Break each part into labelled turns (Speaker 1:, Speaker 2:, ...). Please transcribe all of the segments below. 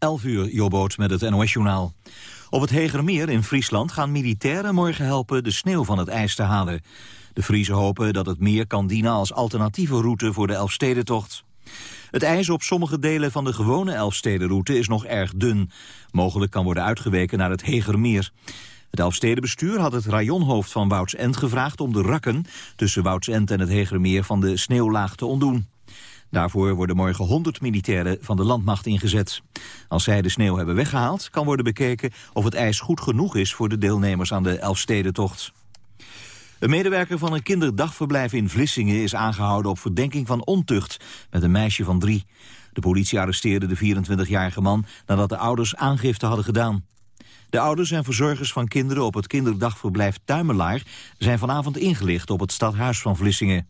Speaker 1: 11 uur, Jobboot met het NOS-journaal. Op het Hegermeer in Friesland gaan militairen morgen helpen de sneeuw van het ijs te halen. De Friesen hopen dat het meer kan dienen als alternatieve route voor de Elfstedentocht. Het ijs op sommige delen van de gewone Elfstedenroute is nog erg dun. Mogelijk kan worden uitgeweken naar het Hegermeer. Het Elfstedenbestuur had het rajonhoofd van Woudsend gevraagd om de rakken tussen Woudsend en het Hegermeer van de sneeuwlaag te ontdoen. Daarvoor worden morgen 100 militairen van de landmacht ingezet. Als zij de sneeuw hebben weggehaald, kan worden bekeken of het ijs goed genoeg is voor de deelnemers aan de Elfstedentocht. Een medewerker van een kinderdagverblijf in Vlissingen is aangehouden op verdenking van ontucht met een meisje van drie. De politie arresteerde de 24-jarige man nadat de ouders aangifte hadden gedaan. De ouders en verzorgers van kinderen op het kinderdagverblijf Tuimelaar zijn vanavond ingelicht op het stadhuis van Vlissingen.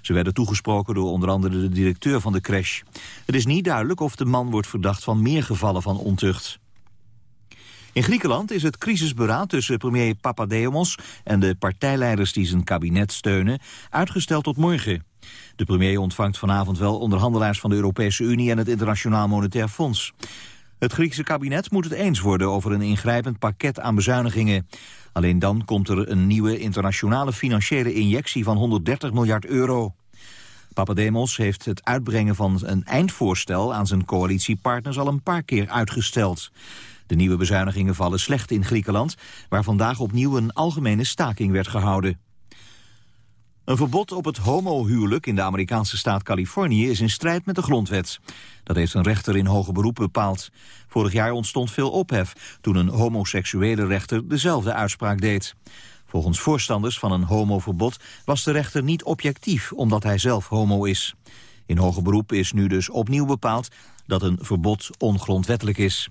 Speaker 1: Ze werden toegesproken door onder andere de directeur van de crash. Het is niet duidelijk of de man wordt verdacht van meer gevallen van ontucht. In Griekenland is het crisisberaad tussen premier Papademos en de partijleiders die zijn kabinet steunen uitgesteld tot morgen. De premier ontvangt vanavond wel onderhandelaars van de Europese Unie en het Internationaal Monetair Fonds. Het Griekse kabinet moet het eens worden over een ingrijpend pakket aan bezuinigingen. Alleen dan komt er een nieuwe internationale financiële injectie van 130 miljard euro. Papademos heeft het uitbrengen van een eindvoorstel aan zijn coalitiepartners al een paar keer uitgesteld. De nieuwe bezuinigingen vallen slecht in Griekenland, waar vandaag opnieuw een algemene staking werd gehouden. Een verbod op het homohuwelijk in de Amerikaanse staat Californië is in strijd met de grondwet. Dat heeft een rechter in hoger beroep bepaald. Vorig jaar ontstond veel ophef toen een homoseksuele rechter dezelfde uitspraak deed. Volgens voorstanders van een homoverbod was de rechter niet objectief omdat hij zelf homo is. In hoger beroep is nu dus opnieuw bepaald dat een verbod ongrondwettelijk is.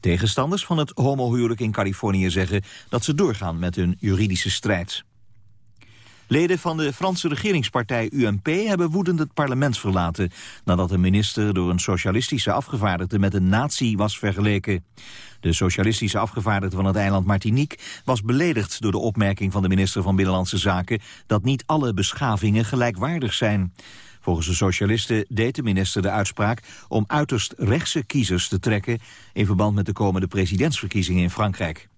Speaker 1: Tegenstanders van het homohuwelijk in Californië zeggen dat ze doorgaan met hun juridische strijd. Leden van de Franse regeringspartij UMP hebben woedend het parlement verlaten... nadat een minister door een socialistische afgevaardigde met een nazi was vergeleken. De socialistische afgevaardigde van het eiland Martinique was beledigd door de opmerking van de minister van Binnenlandse Zaken dat niet alle beschavingen gelijkwaardig zijn. Volgens de socialisten deed de minister de uitspraak om uiterst rechtse kiezers te trekken in verband met de komende presidentsverkiezingen in Frankrijk.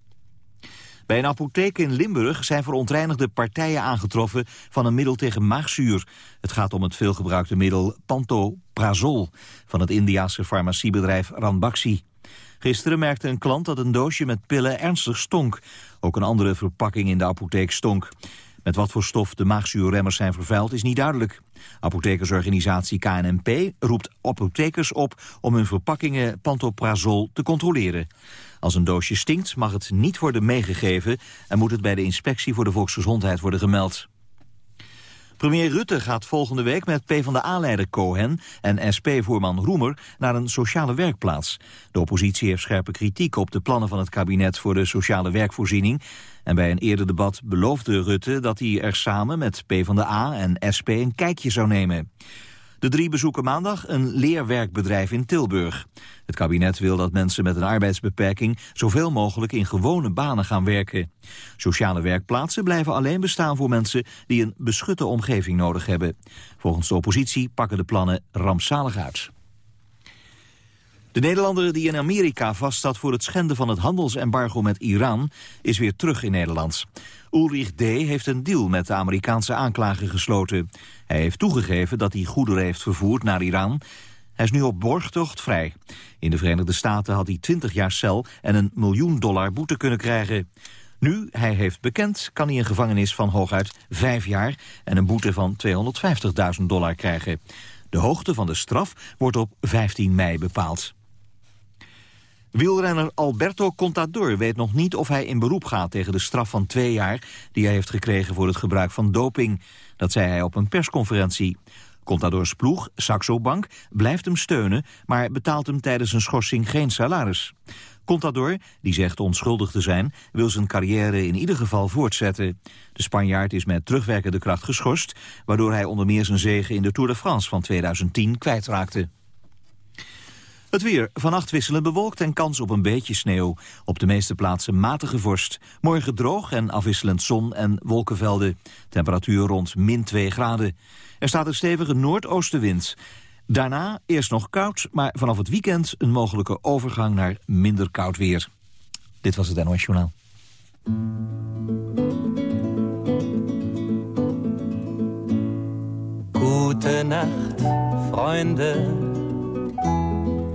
Speaker 1: Bij een apotheek in Limburg zijn verontreinigde partijen aangetroffen van een middel tegen maagzuur. Het gaat om het veelgebruikte middel pantoprazol van het Indiase farmaciebedrijf Ranbaxy. Gisteren merkte een klant dat een doosje met pillen ernstig stonk. Ook een andere verpakking in de apotheek stonk. Met wat voor stof de maagzuurremmers zijn vervuild is niet duidelijk. Apothekersorganisatie KNMP roept apothekers op om hun verpakkingen pantoprazol te controleren. Als een doosje stinkt mag het niet worden meegegeven en moet het bij de inspectie voor de volksgezondheid worden gemeld. Premier Rutte gaat volgende week met PvdA-leider Cohen en SP-voorman Roemer naar een sociale werkplaats. De oppositie heeft scherpe kritiek op de plannen van het kabinet voor de sociale werkvoorziening. En bij een eerder debat beloofde Rutte dat hij er samen met PvdA en SP een kijkje zou nemen. De drie bezoeken maandag een leerwerkbedrijf in Tilburg. Het kabinet wil dat mensen met een arbeidsbeperking zoveel mogelijk in gewone banen gaan werken. Sociale werkplaatsen blijven alleen bestaan voor mensen die een beschutte omgeving nodig hebben. Volgens de oppositie pakken de plannen rampzalig uit. De Nederlander die in Amerika vaststaat voor het schenden van het handelsembargo met Iran is weer terug in Nederland. Ulrich D. heeft een deal met de Amerikaanse aanklager gesloten. Hij heeft toegegeven dat hij goederen heeft vervoerd naar Iran. Hij is nu op borgtocht vrij. In de Verenigde Staten had hij 20 jaar cel en een miljoen dollar boete kunnen krijgen. Nu hij heeft bekend, kan hij een gevangenis van hooguit vijf jaar... en een boete van 250.000 dollar krijgen. De hoogte van de straf wordt op 15 mei bepaald. Wielrenner Alberto Contador weet nog niet of hij in beroep gaat tegen de straf van twee jaar die hij heeft gekregen voor het gebruik van doping. Dat zei hij op een persconferentie. Contadors ploeg, Saxo Bank, blijft hem steunen, maar betaalt hem tijdens een schorsing geen salaris. Contador, die zegt onschuldig te zijn, wil zijn carrière in ieder geval voortzetten. De Spanjaard is met terugwerkende kracht geschorst, waardoor hij onder meer zijn zege in de Tour de France van 2010 kwijtraakte. Het weer. Vannacht wisselen bewolkt en kans op een beetje sneeuw. Op de meeste plaatsen matige vorst. Morgen droog en afwisselend zon en wolkenvelden. Temperatuur rond min 2 graden. Er staat een stevige noordoostenwind. Daarna eerst nog koud, maar vanaf het weekend een mogelijke overgang naar minder koud weer. Dit was het NOS Journaal.
Speaker 2: Gute Nacht, Freunde.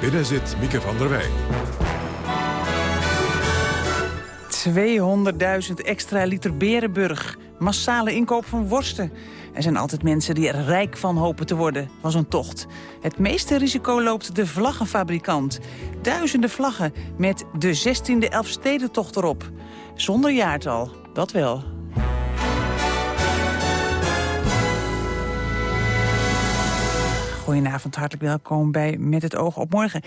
Speaker 3: Binnen zit Mieke van der Wij.
Speaker 4: 200.000 extra liter Berenburg. Massale inkoop van worsten. Er zijn altijd mensen die er rijk van hopen te worden, van zo'n tocht. Het meeste risico loopt de vlaggenfabrikant. Duizenden vlaggen met de 16e Elfstedentocht erop. Zonder jaartal, dat wel. Goedenavond, hartelijk welkom bij Met het oog op morgen.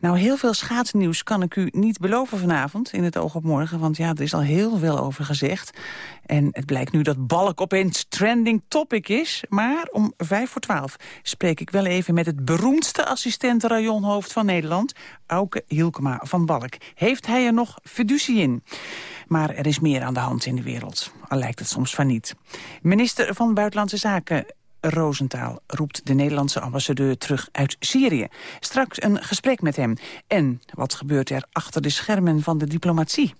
Speaker 4: Nou, heel veel schaatsnieuws kan ik u niet beloven vanavond in het oog op morgen. Want ja, er is al heel veel over gezegd. En het blijkt nu dat balk opeens trending topic is. Maar om vijf voor twaalf spreek ik wel even met het beroemdste assistent-rajonhoofd van Nederland. Auke Hielkema van Balk. Heeft hij er nog fiducie in? Maar er is meer aan de hand in de wereld. Al lijkt het soms van niet. Minister van Buitenlandse Zaken Roosentaal roept de Nederlandse ambassadeur terug uit Syrië. Straks een gesprek met hem. En wat gebeurt er achter de schermen van de diplomatie?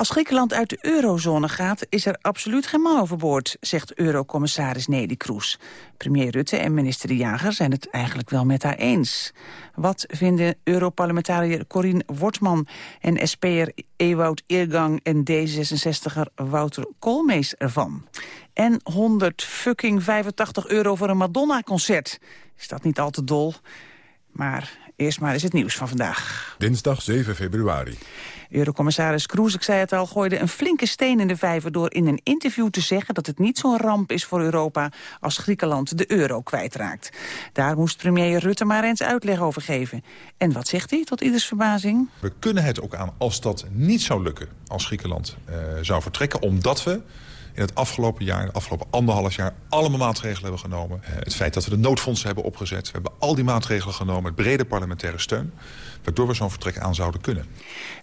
Speaker 4: Als Griekenland uit de eurozone gaat, is er absoluut geen man overboord, zegt eurocommissaris Nelly Kroes. Premier Rutte en minister De Jager zijn het eigenlijk wel met haar eens. Wat vinden Europarlementariër Corine Wortman en SP'er Ewout Eergang en D66er Wouter Koolmees ervan? En 100 fucking 85 euro voor een Madonna-concert. Is dat niet al te dol? Maar eerst maar is het nieuws van vandaag.
Speaker 3: Dinsdag 7 februari.
Speaker 4: Eurocommissaris Kroes, ik zei het al, gooide een flinke steen in de vijver... door in een interview te zeggen dat het niet zo'n ramp is voor Europa... als Griekenland de euro kwijtraakt. Daar moest premier Rutte maar eens uitleg over geven. En wat zegt hij, tot ieders verbazing?
Speaker 5: We kunnen het ook aan als dat niet zou lukken als Griekenland uh, zou vertrekken... omdat we in het afgelopen jaar, de afgelopen anderhalf jaar... allemaal maatregelen hebben genomen. Uh, het feit dat we de noodfondsen hebben opgezet. We hebben al die maatregelen genomen met brede parlementaire steun waardoor we zo'n vertrek aan zouden kunnen.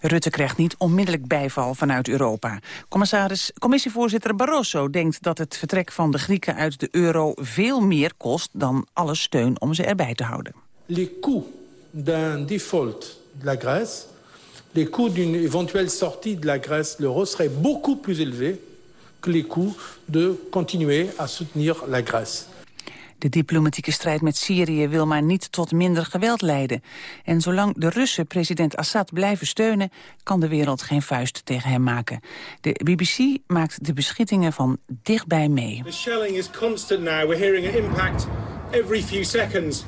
Speaker 4: Rutte krijgt niet onmiddellijk bijval vanuit Europa. Commissaris, commissievoorzitter Barroso denkt dat het vertrek van de Grieken uit de euro veel meer kost dan alle steun om ze erbij te houden.
Speaker 6: Les coûts d'un default de la Grèce, les coûts d'une éventuelle sortie de la Grèce de l'euro seraient beaucoup plus élevés que les coûts de continuer à soutenir la Grèce.
Speaker 4: De diplomatieke strijd met Syrië wil maar niet tot minder geweld leiden. En zolang de Russen president Assad blijven steunen... kan de wereld geen vuist tegen hem maken. De BBC maakt de beschittingen van dichtbij mee.
Speaker 7: The shelling is constant now. We're hearing an impact every few seconds.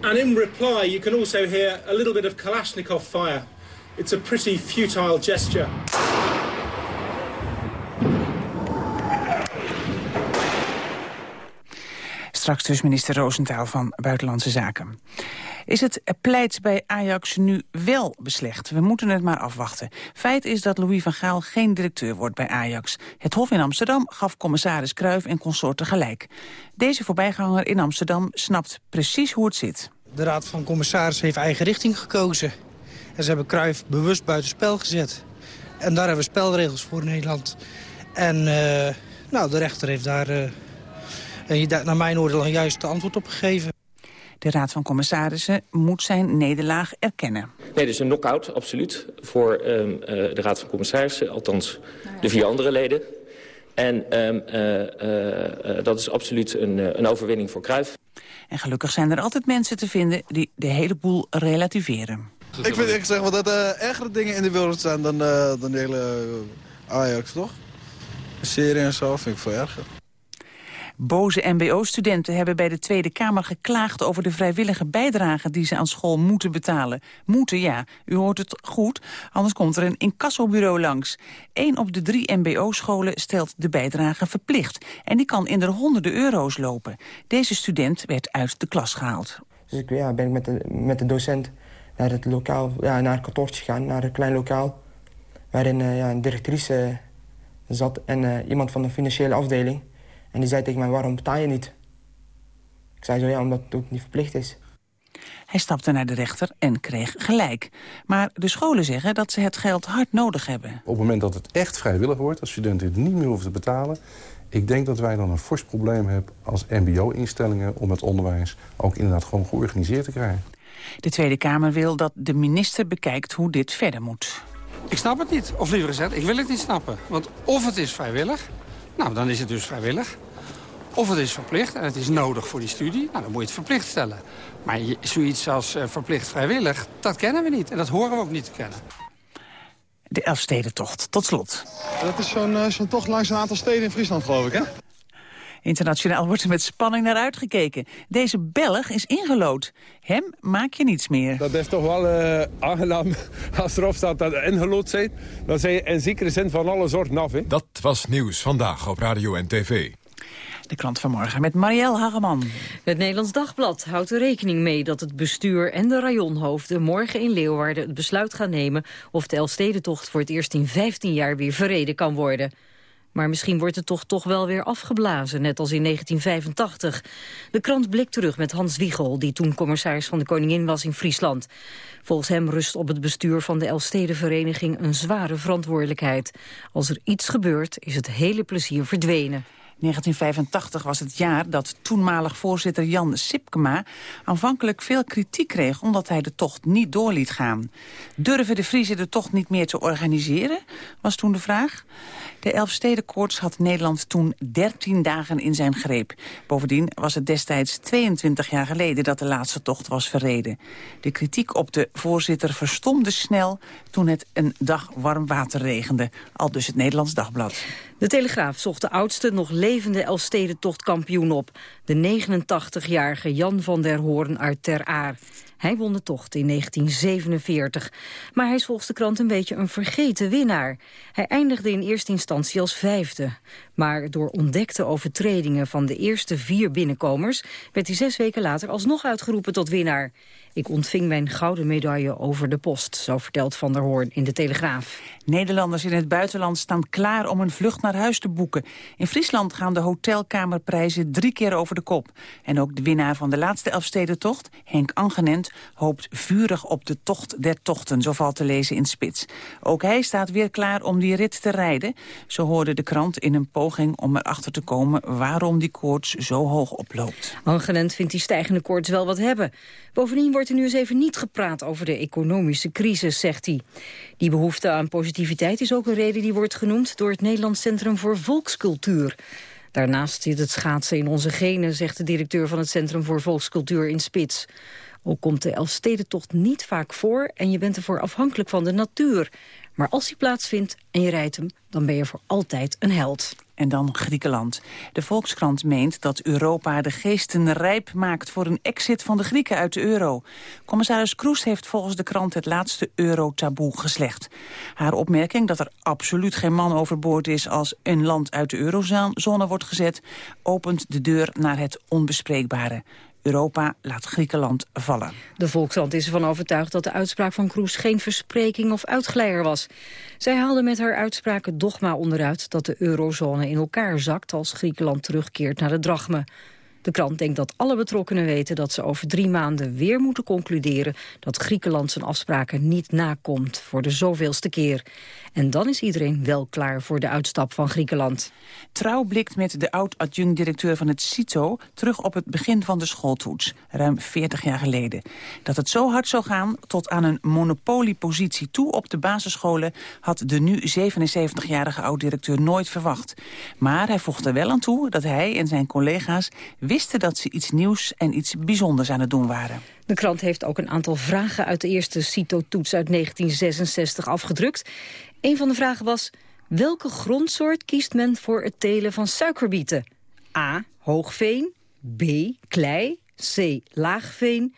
Speaker 7: And in reply you can also hear a little bit of Kalashnikov fire. It's a pretty futile gesture.
Speaker 4: Straks dus minister Roosentaal van Buitenlandse Zaken. Is het pleit bij Ajax nu wel beslecht? We moeten het maar afwachten. Feit is dat Louis van Gaal geen directeur wordt bij Ajax. Het Hof in Amsterdam gaf commissaris Kruijf en consorten gelijk. Deze voorbijganger in Amsterdam snapt precies hoe het zit.
Speaker 8: De Raad van Commissarissen heeft eigen richting gekozen. En ze hebben Kruijf bewust buitenspel gezet. En daar hebben we spelregels voor in Nederland. En uh, nou, de rechter heeft daar... Uh, en daar naar mijn oordeel een juiste antwoord op gegeven.
Speaker 4: De Raad van Commissarissen moet zijn nederlaag erkennen.
Speaker 9: Nee, dus een knock-out, absoluut, voor um, uh, de Raad van Commissarissen. Althans, de vier andere leden. En um, uh, uh, dat is absoluut een, een overwinning voor Cruijff.
Speaker 4: En gelukkig zijn er altijd mensen te vinden die de hele boel relativeren.
Speaker 10: Ik vind ik zeg wel dat er ergere dingen in de wereld zijn dan, dan de hele Ajax, toch? Serie en zo vind ik veel erger.
Speaker 4: Boze mbo-studenten hebben bij de Tweede Kamer geklaagd over de vrijwillige bijdrage die ze aan school moeten betalen. Moeten, ja. U hoort het goed, anders komt er een incassobureau langs. Eén op de drie mbo-scholen stelt de bijdrage verplicht. En die kan in de honderden euro's lopen. Deze student werd uit de klas gehaald.
Speaker 11: Dus ik, ja, ben ik met de, met de docent naar het lokaal, ja, naar het kantoortje gegaan, naar een klein lokaal. Waarin uh, ja, een directrice zat en uh, iemand van de financiële afdeling. En die zei tegen mij, waarom betaal je niet? Ik zei zo, ja, omdat het niet verplicht is.
Speaker 4: Hij stapte naar de rechter en kreeg gelijk. Maar de scholen zeggen dat ze het geld hard nodig hebben.
Speaker 12: Op het moment dat het echt vrijwillig wordt, als studenten het niet meer hoeven te betalen... ik denk dat wij dan een fors probleem hebben als mbo-instellingen... om het onderwijs ook inderdaad gewoon georganiseerd te krijgen.
Speaker 4: De Tweede Kamer wil dat de minister bekijkt hoe dit verder moet.
Speaker 13: Ik snap het niet. Of liever gezegd, ik wil het niet snappen. Want of het is vrijwillig, nou dan is het dus vrijwillig. Of het is verplicht en het is nodig voor die studie, nou dan moet je het verplicht stellen. Maar zoiets als uh, verplicht vrijwillig, dat kennen we niet. En dat horen we ook niet te kennen.
Speaker 4: De Elfstedentocht, tot slot.
Speaker 14: Dat is zo'n uh, zo tocht langs een aantal steden in Friesland, geloof ik, hè?
Speaker 4: Internationaal wordt er met spanning naar uitgekeken. Deze Belg is ingelood. Hem maak je niets meer.
Speaker 15: Dat is toch wel uh, aangenaam als erop staat dat ingelood zijn. Dan zijn je in zekere zin van alle soorten af. Hè?
Speaker 3: Dat was Nieuws Vandaag op Radio en TV.
Speaker 4: De krant van morgen met Marielle Hageman.
Speaker 16: Het Nederlands Dagblad houdt er rekening mee dat het bestuur en de rajonhoofden morgen in Leeuwarden het besluit gaan nemen of de Elfstedentocht voor het eerst in 15 jaar weer verreden kan worden. Maar misschien wordt het toch toch wel weer afgeblazen, net als in 1985. De krant blikt terug met Hans Wiegel, die toen commissaris van de Koningin was in Friesland. Volgens hem rust op het bestuur van de Elfstedenvereniging een zware verantwoordelijkheid. Als er iets gebeurt, is het hele plezier verdwenen.
Speaker 4: 1985 was het jaar dat toenmalig voorzitter Jan Sipkema aanvankelijk veel kritiek kreeg omdat hij de tocht niet door liet gaan. Durven de Friese de tocht niet meer te organiseren, was toen de vraag. De Elfstedenkoorts had Nederland toen 13 dagen in zijn greep. Bovendien was het destijds 22 jaar geleden dat de laatste tocht was verreden. De kritiek op de voorzitter verstomde snel toen het een dag warm water regende. Al dus het Nederlands Dagblad.
Speaker 16: De Telegraaf zocht de oudste nog levende Elfstedentochtkampioen op. De 89-jarige Jan van der Hoorn uit Ter Aar. Hij won de tocht in 1947. Maar hij is volgens de krant een beetje een vergeten winnaar. Hij eindigde in eerste instantie als vijfde. Maar door ontdekte overtredingen van de eerste vier binnenkomers... werd hij zes weken later alsnog uitgeroepen tot winnaar. Ik ontving mijn gouden medaille over de post, zo vertelt Van der Hoorn in de Telegraaf.
Speaker 4: Nederlanders in het buitenland staan klaar om een vlucht naar huis te boeken. In Friesland gaan de hotelkamerprijzen drie keer over de kop. En ook de winnaar van de laatste Elfstedentocht, Henk Angenent, hoopt vurig op de tocht der tochten, zo valt te lezen in Spits. Ook hij staat weer klaar om die rit te rijden. Zo hoorde de krant in een poging om erachter te komen waarom die koorts zo hoog oploopt.
Speaker 16: Angenent vindt die stijgende koorts wel wat hebben. Bovendien wordt er nu eens even niet gepraat over de economische crisis, zegt hij. Die behoefte aan positiviteit is ook een reden die wordt genoemd... door het Nederlands Centrum voor Volkscultuur. Daarnaast zit het schaatsen in onze genen, zegt de directeur van het Centrum voor Volkscultuur in Spits. Ook komt de Elfstedentocht niet vaak voor en je bent ervoor afhankelijk van de natuur. Maar als die plaatsvindt en je rijdt hem, dan ben je voor altijd een held.
Speaker 4: En dan Griekenland. De Volkskrant meent dat Europa de geesten rijp maakt... voor een exit van de Grieken uit de euro. Commissaris Kroes heeft volgens de krant het laatste euro-taboe geslecht. Haar opmerking dat er absoluut geen man overboord is... als een land uit de eurozone wordt gezet... opent de deur naar het onbespreekbare. Europa laat Griekenland vallen.
Speaker 16: De Volkskrant is ervan overtuigd dat de uitspraak van Kroes geen verspreking of uitglijer was. Zij haalde met haar uitspraak het dogma onderuit dat de eurozone in elkaar zakt als Griekenland terugkeert naar de drachme. De krant denkt dat alle betrokkenen weten dat ze over drie maanden weer moeten concluderen dat Griekenland zijn afspraken niet nakomt voor de zoveelste keer. En dan is iedereen wel klaar voor de uitstap van Griekenland.
Speaker 4: Trouw blikt met de oud-adjunct-directeur van het CITO terug op het begin van de schooltoets, ruim 40 jaar geleden. Dat het zo hard zou gaan tot aan een monopoliepositie toe op de basisscholen had de nu 77-jarige oud-directeur nooit verwacht. Maar hij voegde wel aan toe dat hij en zijn collega's wisten dat ze iets nieuws en iets bijzonders aan het doen waren.
Speaker 16: De krant heeft ook een aantal vragen uit de eerste CITO-toets uit 1966 afgedrukt. Een van de vragen was, welke grondsoort kiest men voor het telen van suikerbieten? A. Hoogveen, B. Klei, C. Laagveen,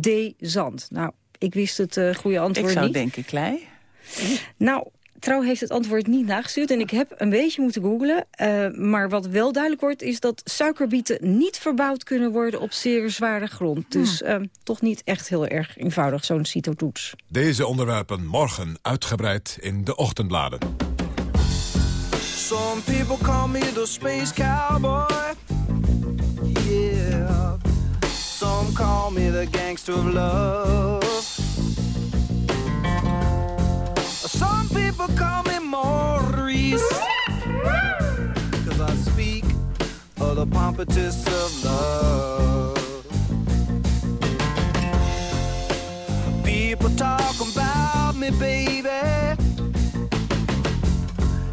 Speaker 16: D. Zand. Nou, ik wist het uh, goede antwoord
Speaker 4: niet. Ik zou
Speaker 16: niet.
Speaker 4: denken klei.
Speaker 16: Nou, Trouw heeft het antwoord niet nagestuurd en ik heb een beetje moeten googlen. Uh, maar wat wel duidelijk wordt is dat suikerbieten niet verbouwd kunnen worden op zeer zware grond. Dus uh, toch niet echt heel erg eenvoudig, zo'n CITO-toets.
Speaker 3: Deze onderwerpen morgen uitgebreid in de ochtendbladen.
Speaker 17: Some people call me the space cowboy. Yeah. Some call me the gangster of love. Some people call me Maurice. Cause I speak of the pompatus of love. People talk about me, baby.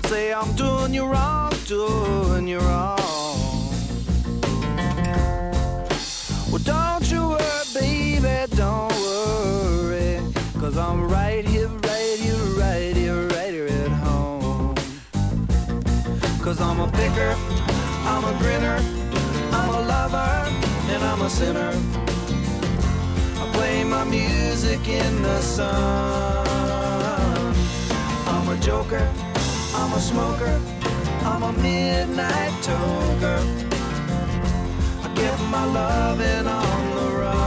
Speaker 17: Say I'm doing you wrong, doing you wrong. Well, don't I'm a picker, I'm a grinner, I'm a lover, and I'm a sinner. I play my music in the sun. I'm a joker, I'm a smoker, I'm a midnight toker. I get my loving on the run.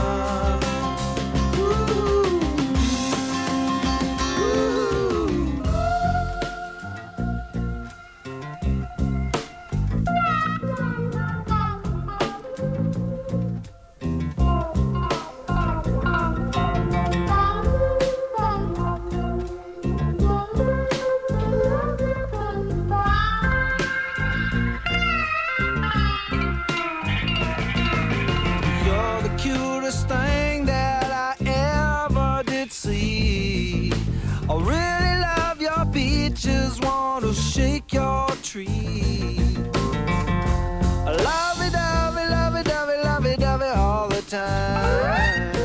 Speaker 17: Time.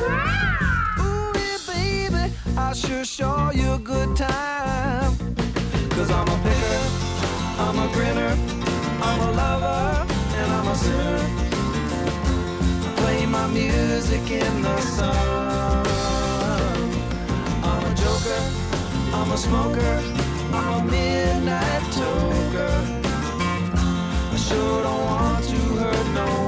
Speaker 17: Ooh, yeah, baby, I sure show you a good time. Cause I'm a picker, I'm a grinner, I'm a lover, and I'm a sinner play my music in the sun. I'm a joker, I'm a smoker, I'm a midnight toker. I sure don't want to hurt no one.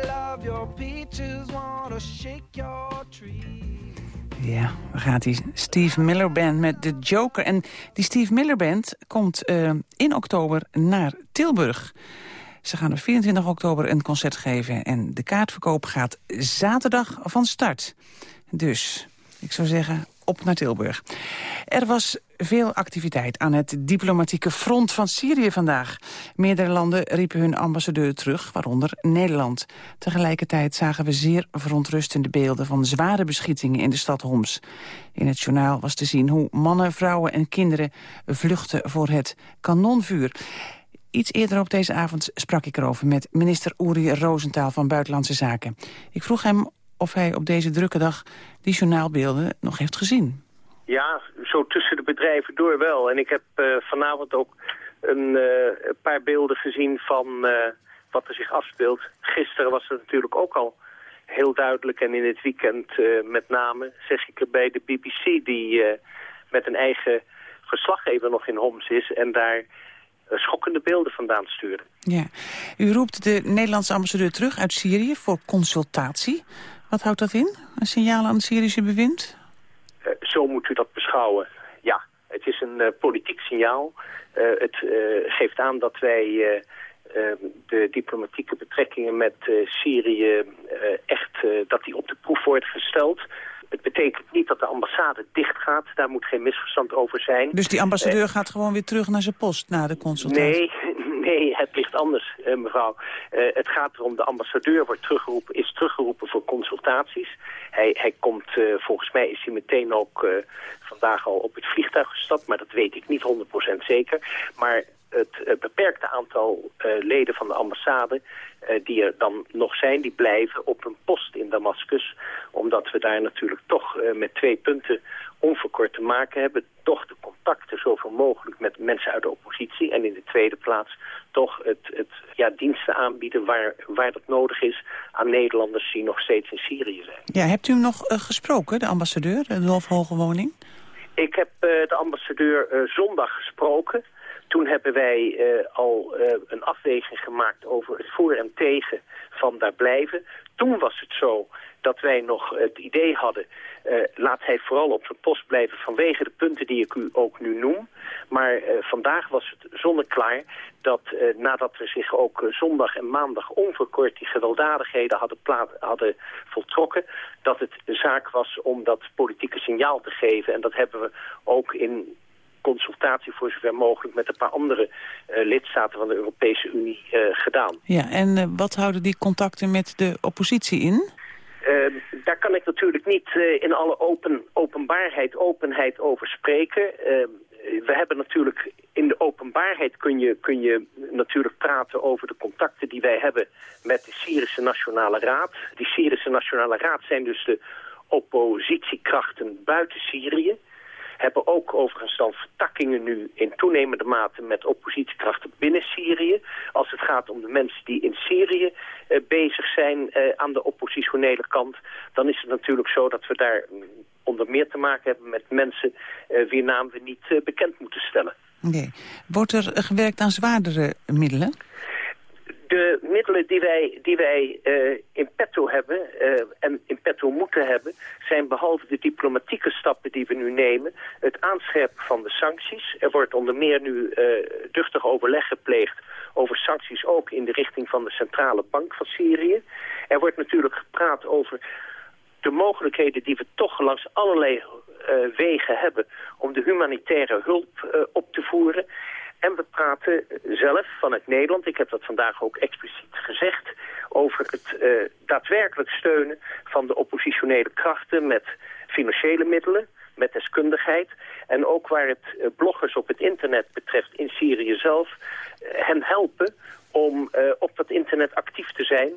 Speaker 17: your peaches, shake your.
Speaker 4: Ja, daar gaat die Steve Miller Band met de Joker. En die Steve Miller Band komt eh, in oktober naar Tilburg. Ze gaan op 24 oktober een concert geven. En de kaartverkoop gaat zaterdag van start. Dus, ik zou zeggen, op naar Tilburg. Er was veel activiteit aan het diplomatieke front van Syrië vandaag. Meerdere landen riepen hun ambassadeur terug, waaronder Nederland. Tegelijkertijd zagen we zeer verontrustende beelden... van zware beschietingen in de stad Homs. In het journaal was te zien hoe mannen, vrouwen en kinderen... vluchten voor het kanonvuur. Iets eerder op deze avond sprak ik erover met minister Uri Rosenthal van Buitenlandse Zaken. Ik vroeg hem of hij op deze drukke dag die journaalbeelden nog heeft gezien.
Speaker 18: Ja, zo tussen de bedrijven door wel. En ik heb eh, vanavond ook een eh, paar beelden gezien van eh, wat er zich afspeelt. Gisteren was het natuurlijk ook al heel duidelijk en in het weekend met name, zeg ik er bij de BBC... die met een eigen verslaggever nog in Homs is en daar schokkende beelden vandaan stuurde.
Speaker 4: Ja. U roept de Nederlandse ambassadeur terug uit Syrië voor consultatie. Wat houdt dat in? Een signaal aan het Syrische bewind?
Speaker 18: Uh, zo moet u dat beschouwen. Ja, het is een eh, politiek signaal. Eh, het eh, geeft aan dat wij eh, eh, de diplomatieke betrekkingen met eh, Syrië eh, echt eh, dat die op de proef wordt gesteld. Het betekent niet dat de ambassade dicht gaat. Daar moet geen misverstand over zijn.
Speaker 4: Dus die ambassadeur gaat gewoon weer terug naar zijn post na de consultatie?
Speaker 18: Nee, nee, het ligt anders, eh, mevrouw. Eh, het gaat erom, de ambassadeur wordt teruggeroepen, is teruggeroepen voor consultaties. Hij, hij komt, eh, volgens mij is hij meteen ook vandaag al op het vliegtuig gestapt, maar dat weet ik niet 100% zeker. Maar het beperkte aantal leden van de ambassade die er dan nog zijn, die blijven op een post in Damascus. Omdat we daar natuurlijk toch met twee punten onverkort te maken hebben. Toch de contacten zoveel mogelijk met mensen uit de oppositie. En in de tweede plaats toch het, het ja, diensten aanbieden waar, waar dat nodig is aan Nederlanders die nog steeds in Syrië zijn.
Speaker 4: Ja, hebt u hem nog eh, gesproken, de ambassadeur, de Dolf Hogewoning?
Speaker 18: Ik heb eh, de ambassadeur eh, zondag gesproken. Toen hebben wij al een afweging gemaakt over het voor en tegen van daar blijven. Toen was het zo dat wij nog het idee hadden... eh, laat hij vooral op zijn post blijven vanwege de punten die ik u ook nu noem. Maar eh, vandaag was het zonneklaar dat eh, nadat er zich ook zondag en maandag onverkort die gewelddadigheden hadden, hadden voltrokken, dat het de zaak was om dat politieke signaal te geven. En dat hebben we ook in consultatie voor zover mogelijk met een paar andere lidstaten van de Europese Unie gedaan.
Speaker 4: Ja, en wat houden die contacten met de oppositie in?
Speaker 18: Uh, daar kan ik natuurlijk niet uh, in alle open, openbaarheid, openheid over spreken. Uh, we hebben natuurlijk in de openbaarheid kun je, kun je natuurlijk praten over de contacten die wij hebben met de Syrische Nationale Raad. Die Syrische Nationale Raad zijn dus de oppositiekrachten buiten Syrië hebben ook overigens dan vertakkingen nu in toenemende mate met oppositiekrachten binnen Syrië. Als het gaat om de mensen die in Syrië uh, bezig zijn uh, aan de oppositionele kant, dan is het natuurlijk zo dat we daar onder meer te maken hebben met mensen uh, wie naam we niet bekend moeten stellen.
Speaker 4: Okay. Wordt er gewerkt aan zwaardere middelen?
Speaker 18: De middelen die wij, die wij uh, in petto hebben uh, en in petto moeten hebben... zijn behalve de diplomatieke stappen die we nu nemen... het aanscherpen van de sancties. Er wordt onder meer nu uh, duchtig overleg gepleegd over sancties... ook in de richting van de Centrale Bank van Syrië. Er wordt natuurlijk gepraat over de mogelijkheden die we toch langs allerlei wegen hebben... om de humanitaire hulp op te voeren... En we praten zelf vanuit Nederland, ik heb dat vandaag ook expliciet gezegd... over het uh, daadwerkelijk steunen van de oppositionele krachten met financiële middelen, met deskundigheid. En ook waar het uh, bloggers op het internet betreft in Syrië zelf, uh, hen helpen om op dat internet actief te zijn.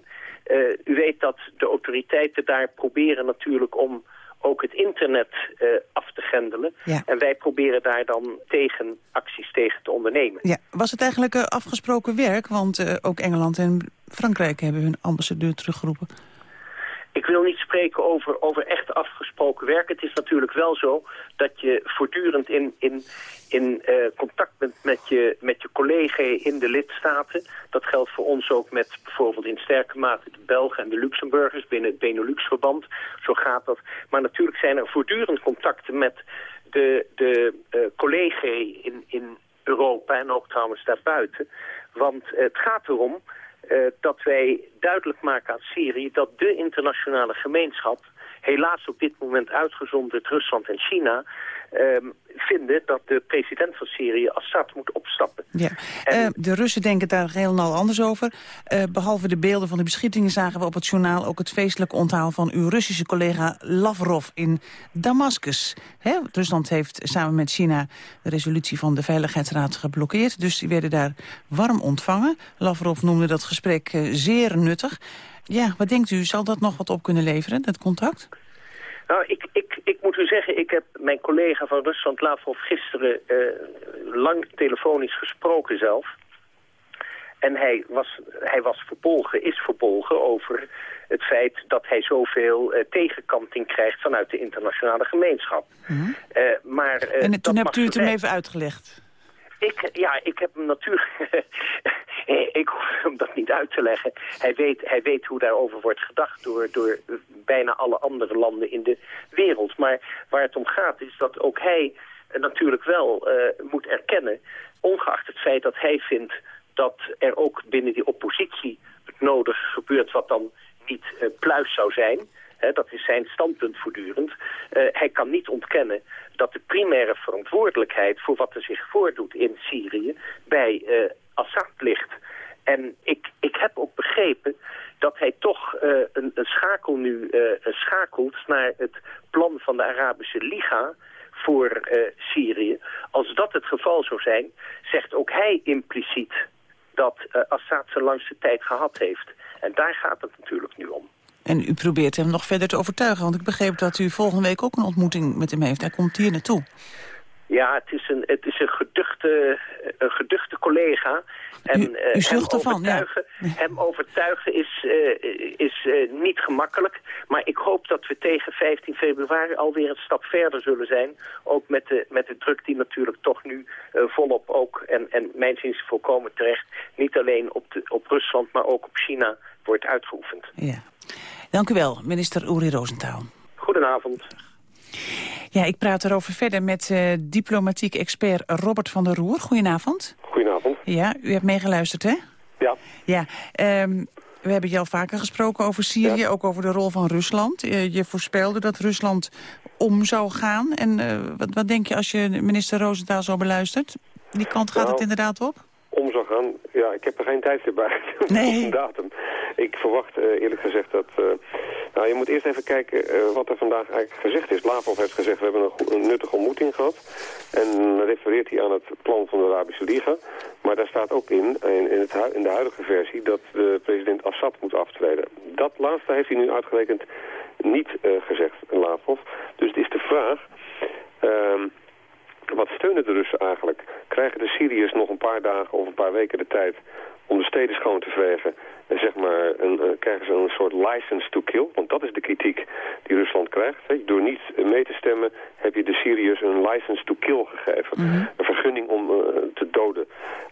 Speaker 18: u weet dat de autoriteiten daar proberen natuurlijk om ook het internet uh, af te grendelen. Ja. En wij proberen daar dan tegen acties tegen te ondernemen.
Speaker 4: Ja. Was het eigenlijk uh, afgesproken werk? Want uh, ook Engeland en Frankrijk hebben hun ambassadeur teruggeroepen.
Speaker 18: Ik wil niet spreken over, over echt afgesproken werk. Het is natuurlijk wel zo dat je voortdurend in, in, in uh, contact bent met je, met je collega in de lidstaten. Dat geldt voor ons ook met bijvoorbeeld in sterke mate de Belgen en de Luxemburgers binnen het Benelux-verband. Zo gaat dat. Maar natuurlijk zijn er voortdurend contacten met de, de uh, collega in, in Europa en ook trouwens daarbuiten. Want uh, het gaat erom dat wij duidelijk maken aan Syrië dat de internationale gemeenschap, helaas op dit moment uitgezonderd Rusland en China, uh, vinden dat de president van Syrië Assad moet opstappen.
Speaker 4: Ja. En... Uh, de Russen denken daar helemaal anders over. Uh, behalve de beelden van de beschietingen zagen we op het journaal ook het feestelijke onthaal van uw Russische collega Lavrov in Damascus. Rusland heeft samen met China de resolutie van de Veiligheidsraad geblokkeerd. Dus die werden daar warm ontvangen. Lavrov noemde dat gesprek uh, zeer nuttig. Ja, wat denkt u, zal dat nog wat op kunnen leveren, dat contact?
Speaker 18: Nou, ik, ik, ik moet u zeggen, ik heb mijn collega van Rusland Lavrov gisteren uh, lang telefonisch gesproken zelf. En hij was, hij was verbolgen, is verbolgen over het feit dat hij zoveel uh, tegenkanting krijgt vanuit de internationale gemeenschap.
Speaker 4: Mhm.
Speaker 18: Mm -hmm. uh, maar,
Speaker 4: en toen hebt u het hem even uitgelegd?
Speaker 18: Ik, ja, ik heb hem natuurlijk... ik hoef hem dat niet uit te leggen. Hij weet, hij weet hoe daarover wordt gedacht door, door bijna alle andere landen in de wereld. Maar waar het om gaat is dat ook hij natuurlijk wel eh, moet erkennen, ongeacht het feit dat hij vindt dat er ook binnen die oppositie het nodige gebeurt wat dan niet uh, pluis zou zijn. Dat is zijn standpunt voortdurend. Uh, hij kan niet ontkennen dat de primaire verantwoordelijkheid voor wat er zich voordoet in Syrië bij uh, Assad ligt. En ik, ik heb ook begrepen dat hij toch uh, een, een, schakel nu uh, schakelt naar het plan van de Arabische Liga voor Syrië. Als dat het geval zou zijn, zegt ook hij impliciet dat Assad zijn langste tijd gehad heeft. En daar gaat het natuurlijk nu om.
Speaker 4: En u probeert hem nog verder te overtuigen, want ik begreep dat u volgende week ook een ontmoeting met hem heeft. Hij komt hier naartoe.
Speaker 18: Ja, het is een, het is een, geduchte, een geduchte collega. En,
Speaker 4: u, u zucht
Speaker 18: hem
Speaker 4: ervan,
Speaker 18: overtuigen, ja. Hem overtuigen is, uh, is uh, niet gemakkelijk. Maar ik hoop dat we tegen 15 februari alweer een stap verder zullen zijn. Ook met de, met de druk die natuurlijk toch nu uh, volop ook, en, en mijn zin is volkomen terecht... niet alleen op, de, op Rusland, maar ook op China wordt uitgeoefend.
Speaker 4: Ja. Dank u wel, minister Uri Rosenthal.
Speaker 18: Goedenavond.
Speaker 4: Ja, ik praat erover verder met uh, diplomatiek expert Robert van der Roer. Goedenavond.
Speaker 19: Goedenavond.
Speaker 4: Ja, u hebt meegeluisterd, hè?
Speaker 19: Ja.
Speaker 4: Ja, um, we hebben je al vaker gesproken over Syrië, ja. ook over de rol van Rusland. Uh, je voorspelde dat Rusland om zou gaan. En uh, wat, wat denk je als je minister Rosenthal zo beluistert? Die kant gaat
Speaker 19: nou,
Speaker 4: het inderdaad op?
Speaker 19: Zou gaan, ja, ik heb er geen tijdstip bij.
Speaker 4: Nee.
Speaker 19: datum. Ik verwacht uh, eerlijk gezegd dat... Uh, nou, je moet eerst even kijken uh, wat er vandaag eigenlijk gezegd is. Lavrov heeft gezegd, we hebben een, een, nuttige ontmoeting gehad. En dan refereert hij aan het plan van de Arabische Liga. Maar daar staat ook in, in, in, het, in de huidige versie, dat de president Assad moet aftreden. Dat laatste heeft hij nu uitgerekend niet gezegd, Lavrov. Dus het is de vraag... Ehm, wat steunen de Russen eigenlijk? Krijgen de Syriërs nog een paar dagen of een paar weken de tijd om de steden schoon te vegen? En zeg maar, een, uh, krijgen ze een soort license to kill? Want dat is de kritiek die Rusland krijgt. Hè? Door niet mee te stemmen heb je de Syriërs een license to kill gegeven. Mm -hmm. Een vergunning om uh, te doden.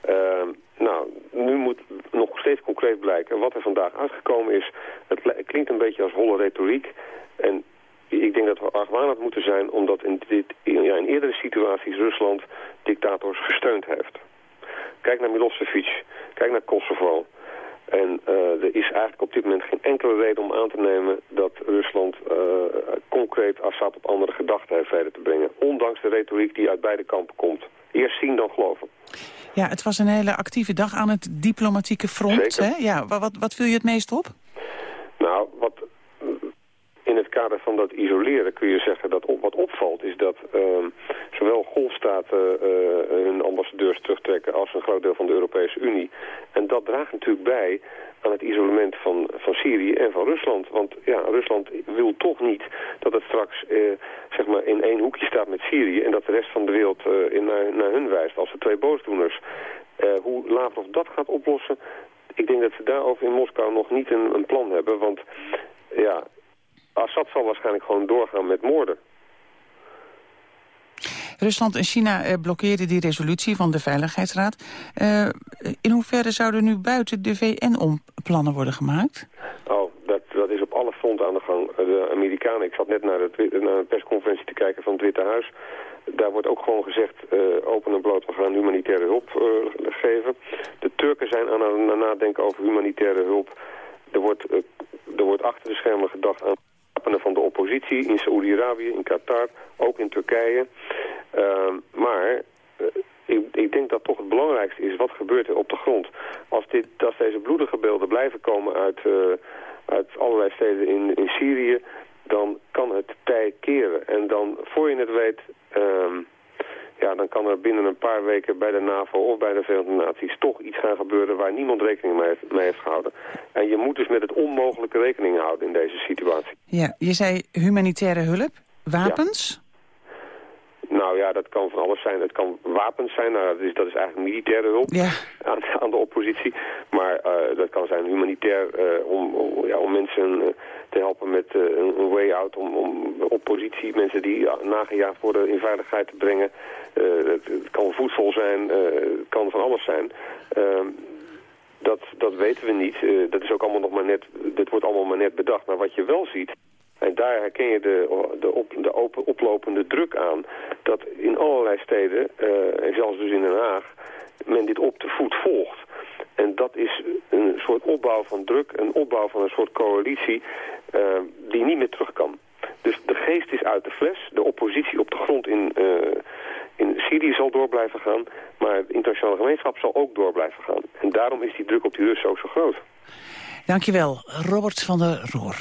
Speaker 19: Uh, nou, nu moet nog steeds concreet blijken wat er vandaag uitgekomen is. Het klinkt een beetje als holle retoriek. En ik denk dat we argwanend moeten zijn omdat in, dit, in, ja, in eerdere situaties Rusland dictators gesteund heeft. Kijk naar Milosevic, kijk naar Kosovo. En uh, er is eigenlijk op dit moment geen enkele reden om aan te nemen dat Rusland uh, concreet Assad op andere gedachten heeft verder te brengen. Ondanks de retoriek die uit beide kampen komt. Eerst zien dan geloven.
Speaker 4: Ja, het was een hele actieve dag aan het diplomatieke front. Hè? Ja, wat, wat viel je het meest op?
Speaker 19: Nou, wat kader van dat isoleren kun je zeggen dat wat opvalt is dat uh, zowel golfstaten uh, hun ambassadeurs terugtrekken als een groot deel van de Europese Unie. En dat draagt natuurlijk bij aan het isolement van, van Syrië en van Rusland. Want ja, Rusland wil toch niet dat het straks uh, zeg maar in één hoekje staat met Syrië... en dat de rest van de wereld in, naar, naar hun wijst als de twee boosdoeners. Uh, hoe Lavrov dat gaat oplossen... Ik denk dat ze daarover in Moskou nog niet een, een plan hebben, want ja, Assad zal waarschijnlijk gewoon doorgaan met moorden.
Speaker 4: Rusland en China uh, blokkeerden die resolutie van de Veiligheidsraad. Uh, in hoeverre zouden nu buiten de VN om plannen worden gemaakt?
Speaker 19: Oh, dat, dat is op alle fronten aan de gang. De Amerikanen, ik zat net naar de, naar de persconferentie te kijken van het Witte Huis. Daar wordt ook gewoon gezegd, uh, open en bloot, we gaan humanitaire hulp geven. De Turken zijn aan het nadenken over humanitaire hulp. Er wordt, er wordt achter de schermen gedacht aan van de oppositie in Saoedi-Arabië, in Qatar, ook in Turkije. Uh, maar uh, ik, ik, denk dat toch het belangrijkste is wat gebeurt er op de grond. Als, dit, als deze bloedige beelden blijven komen uit, uh, uit allerlei steden in, in Syrië, dan kan het tij keren. En dan, voor je het weet, ja, dan kan er binnen een paar weken bij de NAVO of bij de Verenigde Naties toch iets gaan gebeuren waar niemand rekening mee heeft, mee heeft gehouden. En je moet dus met het onmogelijke rekening houden in deze situatie.
Speaker 4: Ja, je zei humanitaire hulp, wapens?
Speaker 19: Ja. Nou ja, dat kan van alles zijn. Het kan wapens zijn, nou, dat, is, dat is eigenlijk militaire hulp
Speaker 4: ja.
Speaker 19: aan, aan, de oppositie. Maar uh, dat kan zijn humanitair uh, om, om, ja, om mensen uh, te helpen met een, een way out. Om, om oppositie, mensen die nagejaagd worden, in veiligheid te brengen. Het, het, kan voedsel zijn, het kan van alles zijn. Ehm, dat, dat weten we niet. dat is ook allemaal nog maar net, dit wordt allemaal maar net bedacht. Maar wat je wel ziet, En daar herken je de, de, op, de open, oplopende druk aan. Dat in allerlei steden, uh, en zelfs dus in Den Haag, men dit op de voet volgt. En dat is een soort opbouw van druk, een opbouw van een soort coalitie uh, die niet meer terug kan. Dus de geest is uit de fles. De oppositie op de grond in, uh, in Syrië zal door blijven gaan. Maar de internationale gemeenschap zal ook door blijven gaan. En daarom is die druk op die Russen ook zo groot.
Speaker 4: Dankjewel, Robert van der Roer.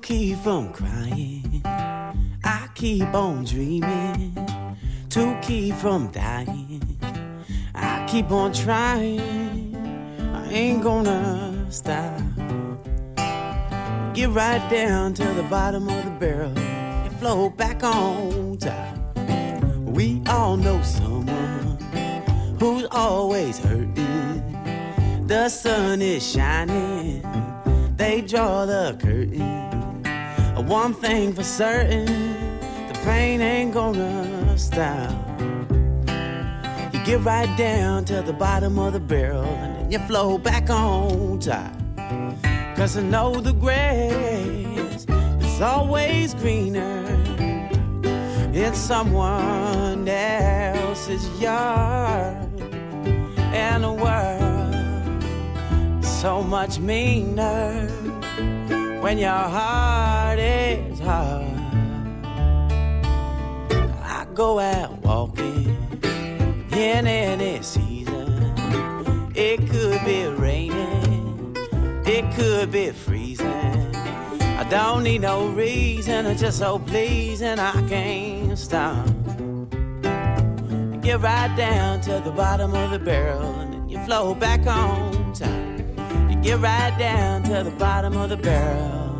Speaker 20: Keep from crying. I keep on dreaming to keep from dying. I keep on trying. I ain't gonna stop. Get right down to the bottom of the barrel and float back on top. We all know someone who's always hurting. The sun is shining, they draw the curtain. One thing for certain, the pain ain't gonna stop. You get right down to the bottom of the barrel and then you float back on top. Cause I know the grass is always greener in someone else's yard. And the world is so much meaner when your heart is hard. I go out walking in any season. It could be raining, it could be freezing. I don't need no reason, I'm just so pleasing I can't stop. Get right down to the bottom of the barrel and then you flow back on top. Get right down to the bottom of the barrel.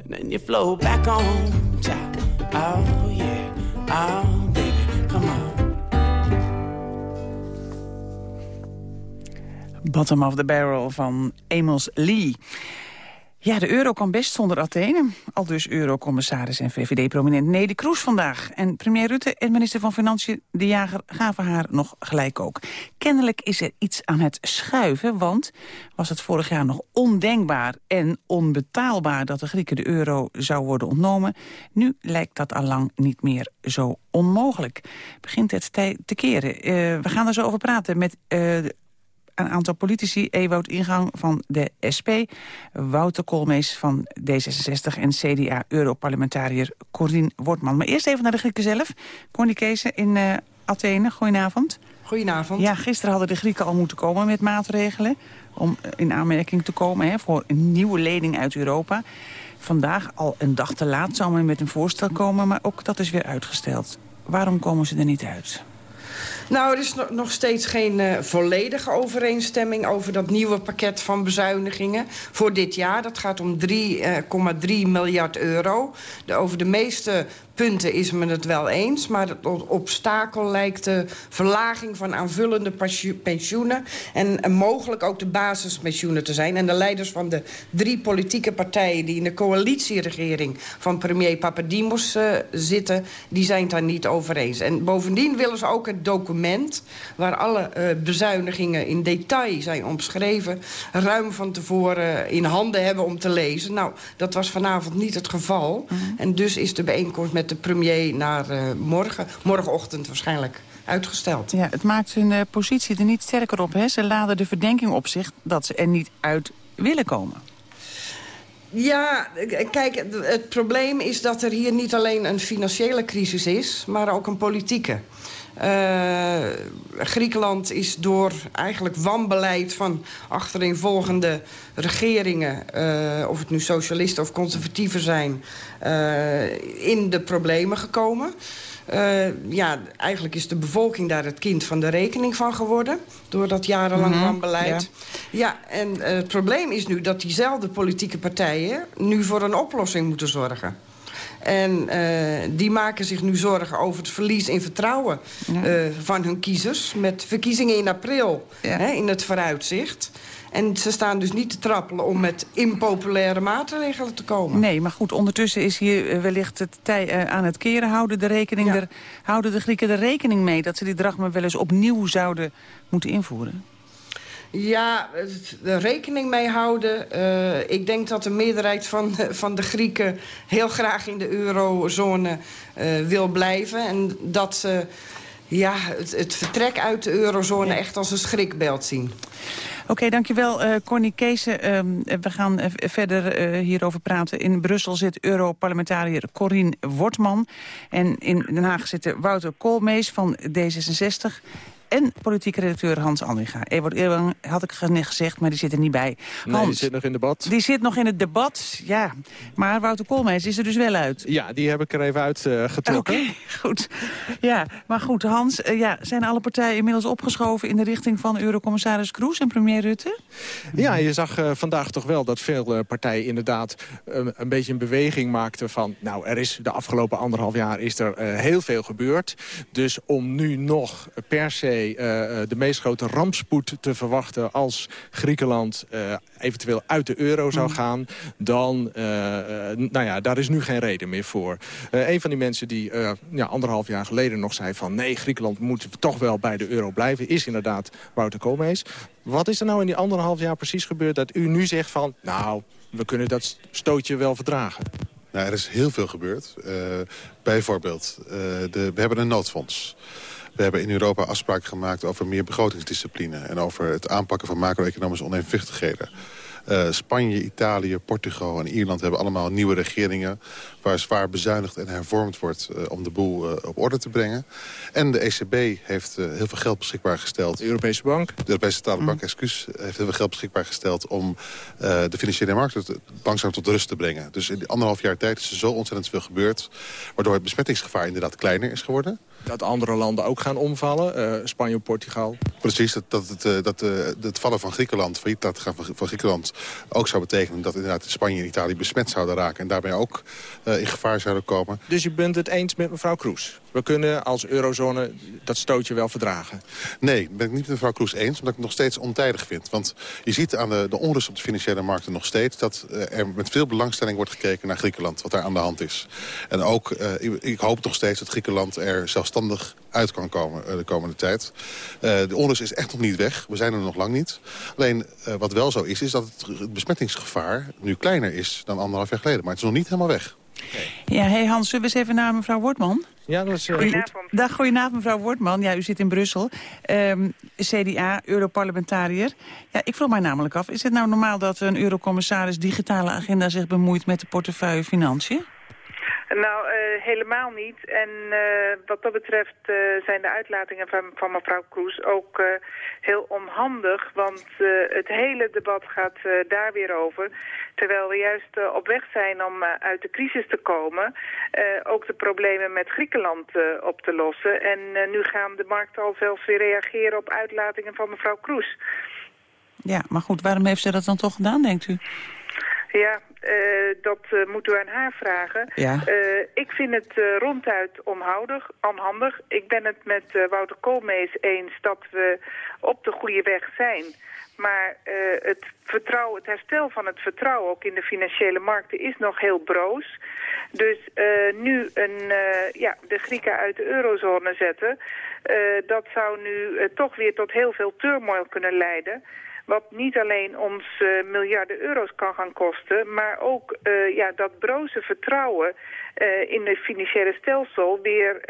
Speaker 20: And then you float back on top. Oh yeah, oh baby, come on.
Speaker 4: Bottom of the Barrel van Amos Lee. Ja, de euro kan best zonder Athene. Al dus eurocommissaris en VVD-prominent Nede Kroes vandaag. En premier Rutte en minister van Financiën De Jager gaven haar nog gelijk ook. Kennelijk is er iets aan het schuiven, want was het vorig jaar nog ondenkbaar en onbetaalbaar dat de Grieken de euro zou worden ontnomen. Nu lijkt dat allang niet meer zo onmogelijk. Begint het te keren. Uh, we gaan er zo over praten met uh, een aantal politici. Ewout Ingang van de SP, Wouter Koolmees van D66... en CDA-europarlementariër Corien Wortman. Maar eerst even naar de Grieken zelf. Connie Kees in uh, Athene, goedenavond.
Speaker 21: Goedenavond.
Speaker 4: Ja, gisteren hadden de Grieken al moeten komen met maatregelen... om in aanmerking te komen hè, voor een nieuwe lening uit Europa. Vandaag, al een dag te laat, zou men met een voorstel komen... maar ook dat is weer uitgesteld. Waarom komen ze er niet uit?
Speaker 21: Nou, er is nog steeds geen uh, volledige overeenstemming over dat nieuwe pakket van bezuinigingen voor dit jaar. Dat gaat om 3,3 uh, miljard euro. De, over de meeste punten is men het wel eens. Maar het obstakel lijkt de verlaging van aanvullende pensioenen... en, mogelijk ook de basispensioenen te zijn. En de leiders van de drie politieke partijen... die in de coalitieregering van premier Papadimos uh, zitten... die zijn het daar niet over eens. En bovendien willen ze ook het document... waar alle uh, bezuinigingen in detail zijn omschreven... ruim van tevoren in handen hebben om te lezen. Nou, dat was vanavond niet het geval. Mm -hmm. En dus is de bijeenkomst met de premier naar uh, morgen, morgenochtend waarschijnlijk uitgesteld.
Speaker 4: Ja, het maakt hun uh, positie er niet sterker op. Hè? Ze laden de verdenking op zich dat ze er niet uit willen komen.
Speaker 21: Ja, kijk, het probleem is dat er hier niet alleen een financiële crisis is... maar ook een politieke. Uh, Griekenland is door eigenlijk wanbeleid van achtereenvolgende regeringen... Uh, of het nu socialisten of conservatieven zijn, uh, in de problemen gekomen. Ja, eigenlijk is de bevolking daar het kind van de rekening van geworden. Door dat jarenlang mm -hmm, wanbeleid. Ja, ja en het probleem is nu dat diezelfde politieke partijen... nu voor een oplossing moeten zorgen. En uh, die maken zich nu zorgen over het verlies in vertrouwen ja. uh, van hun kiezers... met verkiezingen in april ja. hè, in het vooruitzicht. En ze staan dus niet te trappelen om met impopulaire maatregelen te komen.
Speaker 4: Nee, maar goed, ondertussen is hier wellicht het tij uh, aan het keren. Houden de, rekening er, houden de Grieken er rekening mee dat ze die drachma wel eens opnieuw zouden moeten invoeren?
Speaker 21: Ja, er rekening mee houden. Uh, ik denk dat de meerderheid van, van de Grieken heel graag in de eurozone uh, wil blijven. En dat ze ja, het, het, vertrek uit de eurozone echt als een schrikbeeld zien.
Speaker 4: Oké, okay, dankjewel uh, Corny Keesen. Uh, we gaan uh, verder uh, hierover praten. In Brussel zit Europarlementariër Corine Wortman. En in Den Haag zit Wouter Koolmees van D66 en politieke redacteur Hans Andringa. Ewart Eerwang had ik gezegd, maar die zit er niet bij.
Speaker 22: Hans, nee, die zit nog in het debat.
Speaker 4: Die zit nog in het debat, ja. Maar Wouter Koolmees is er dus wel uit.
Speaker 22: Ja, die heb ik er even uitgetrokken. Uh,
Speaker 4: Oké, okay, goed. Ja, maar goed, Hans, uh, ja, zijn alle partijen inmiddels opgeschoven... in de richting van Eurocommissaris Kroes en premier Rutte?
Speaker 22: Ja, je zag uh, vandaag toch wel dat veel partijen inderdaad... een beetje een beweging maakten van... nou, er is de afgelopen anderhalf jaar is er heel veel gebeurd. Dus om nu nog per se uh, de meest grote rampspoed te verwachten... als Griekenland uh, eventueel uit de euro zou gaan... dan, uh, nou ja, daar is nu geen reden meer voor. een van die mensen die ja, anderhalf jaar geleden nog zei van... nee, Griekenland moet toch wel bij de euro blijven... is inderdaad Wouter Koolmees. Wat is er nou in die anderhalf jaar precies gebeurd... dat u nu zegt van, nou, we kunnen dat stootje wel verdragen?
Speaker 23: Nou, er is heel veel gebeurd. bijvoorbeeld, de, we hebben een noodfonds... We hebben in Europa afspraken gemaakt over meer begrotingsdiscipline... en over het aanpakken van macro-economische onevenwichtigheden. Uh, Spanje, Italië, Portugal en Ierland hebben allemaal nieuwe regeringen... waar zwaar bezuinigd en hervormd wordt uh, om de boel uh, op orde te brengen. En de ECB heeft heel veel geld beschikbaar gesteld.
Speaker 22: De Europese Bank?
Speaker 23: De Europese Centrale Bank, mm. excuus, heeft heel veel geld beschikbaar gesteld... om de financiële markten langzaam tot rust te brengen. Dus in anderhalf jaar tijd is er zo ontzettend veel gebeurd... waardoor het besmettingsgevaar inderdaad kleiner is geworden
Speaker 22: dat andere landen ook gaan omvallen. Uh, Spanje, Portugal.
Speaker 23: Precies, dat, dat, het, uh, dat uh, het vallen van Griekenland, failliet dat gaan van Griekenland... ook zou betekenen dat inderdaad Spanje en Italië besmet zouden raken... en daarbij ook in gevaar zouden komen.
Speaker 22: Dus u bent het eens met mevrouw Kroes? We kunnen als eurozone dat stootje wel verdragen?
Speaker 23: Nee, ben ik niet met mevrouw Kroes eens, omdat ik het nog steeds ontijdig vind. Want je ziet aan de, de onrust op de financiële markten nog steeds... dat er met veel belangstelling wordt gekeken naar Griekenland, wat daar aan de hand is. En ook, ik, ik hoop nog steeds dat Griekenland er zelfstandig uit kan komen uh, de komende tijd. De onrust is echt nog niet weg. We zijn er nog lang niet. Alleen wat wel zo is, is dat het besmettingsgevaar nu kleiner is dan anderhalf jaar geleden. Maar het is nog niet helemaal weg.
Speaker 4: Okay. Ja, hey Hans, zullen we eens even naar mevrouw Wortman?
Speaker 22: Ja, dat is...
Speaker 4: Uh, goedenavond. Dag, goedenavond mevrouw Wortman. Ja, u zit in Brussel. Um, CDA, Europarlementariër. Ja, ik vroeg mij namelijk af, is het nou normaal dat een eurocommissaris digitale agenda zich bemoeit met de portefeuille financiën?
Speaker 24: Nou, uh, helemaal niet. En uh, wat dat betreft uh, zijn de uitlatingen van, van mevrouw Kroes ook heel onhandig. Want het hele debat gaat daar weer over. Terwijl we juist op weg zijn om uit de crisis te komen. ook de problemen met Griekenland op te lossen. En nu gaan de markten al zelfs weer reageren op uitlatingen van mevrouw Kroes.
Speaker 4: Ja, maar goed, waarom heeft ze dat dan toch gedaan, denkt u?
Speaker 24: Ja, dat uh, moet u aan haar vragen.
Speaker 4: Ja.
Speaker 24: Uh, ik vind het ronduit onhoudig, onhandig. Ik ben het met Wouter Koolmees eens dat we op de goede weg zijn. Maar het, vertrouwen, het herstel van het vertrouwen ook in de financiële markten is nog heel broos. Dus nu een, ja, de Grieken uit de eurozone zetten... dat zou nu toch weer tot heel veel turmoil kunnen leiden... Wat niet alleen ons uh, miljarden euro's kan gaan kosten... maar ook uh, ja, dat broze vertrouwen uh, in het financiële stelsel weer,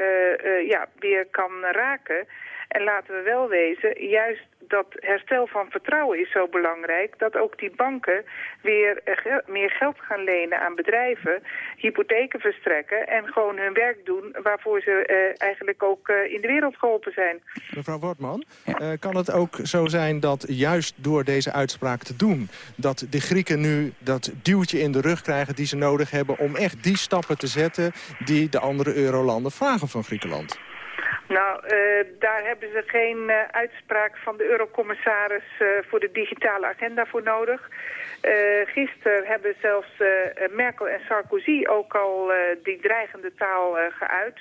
Speaker 24: ja, weer kan raken... En laten we wel wezen, juist dat herstel van vertrouwen is zo belangrijk... dat ook die banken weer meer geld gaan lenen aan bedrijven... hypotheken verstrekken en gewoon hun werk doen... waarvoor ze uh, eigenlijk ook uh, in de wereld geholpen zijn.
Speaker 22: Mevrouw Wortman, kan het ook zo zijn dat juist door deze uitspraak te doen... dat de Grieken nu dat duwtje in de rug krijgen die ze nodig hebben... om echt die stappen te zetten die de andere eurolanden vragen van Griekenland?
Speaker 24: Nou, eh, daar hebben ze geen eh, uitspraak van de eurocommissaris eh, voor de digitale agenda voor nodig. Gisteren hebben zelfs Merkel en Sarkozy ook al die dreigende taal geuit.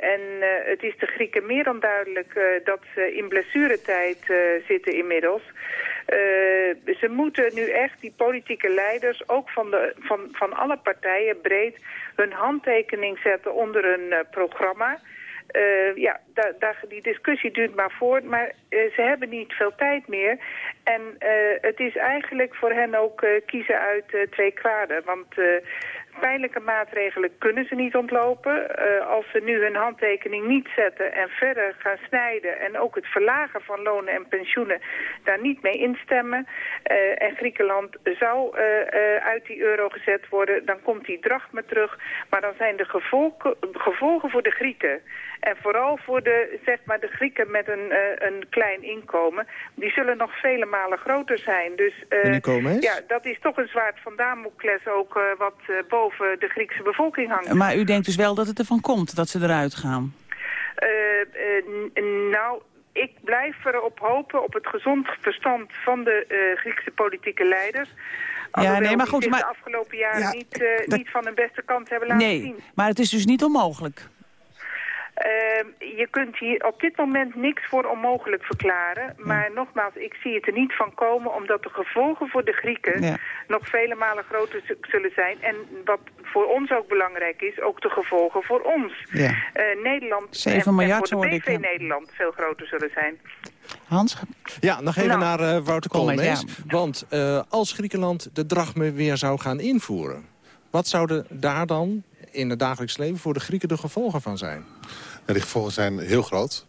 Speaker 24: en het is de Grieken meer dan duidelijk dat ze in blessuretijd zitten inmiddels. ze moeten nu echt, die politieke leiders, ook van, de, van, van alle partijen breed, hun handtekening zetten onder een programma... Uh, ja, die discussie duurt maar voort, maar uh, ze hebben niet veel tijd meer. En uh, het is eigenlijk voor hen ook kiezen uit twee kwaden. Want pijnlijke maatregelen kunnen ze niet ontlopen. Als ze nu hun handtekening niet zetten en verder gaan snijden... en ook het verlagen van lonen en pensioenen daar niet mee instemmen... En Griekenland zou uit die euro gezet worden... dan komt die drachme terug. Maar dan zijn de gevolgen, gevolgen voor de Grieken... en vooral voor de, zeg maar, de Grieken met een, een klein inkomen... die zullen nog vele malen groter zijn. Dus ja, dat is toch een zwaard van Damocles ook wat boven boven de Griekse bevolking hangt.
Speaker 4: Maar u denkt dus wel dat het ervan komt, dat ze eruit gaan?
Speaker 24: Uh, nou, ik blijf erop hopen, op het gezond verstand van de uh, Griekse politieke leiders. Ja, nee, maar goed, maar... de afgelopen jaren niet, uh, niet van hun beste kant hebben laten
Speaker 4: nee,
Speaker 24: zien.
Speaker 4: Nee, maar het is dus niet onmogelijk.
Speaker 24: Uh, je kunt hier op dit moment niks voor onmogelijk verklaren. Maar nogmaals, ik zie het er niet van komen... omdat de gevolgen voor de Grieken nog vele malen groter zullen zijn. En wat voor ons ook belangrijk is, ook de gevolgen voor ons. Ja. Uh, Nederland
Speaker 4: 7 en, miljard
Speaker 24: en voor
Speaker 4: de
Speaker 24: BV Nederland veel groter zullen zijn.
Speaker 4: Hans?
Speaker 22: Ja, nog even nou, naar uh, Wouter Koolmees. Ja. Want uh, als Griekenland de drachme weer zou gaan invoeren... wat zouden daar dan in het dagelijks leven voor de Grieken de gevolgen van zijn?
Speaker 23: Nou, die gevolgen zijn heel groot.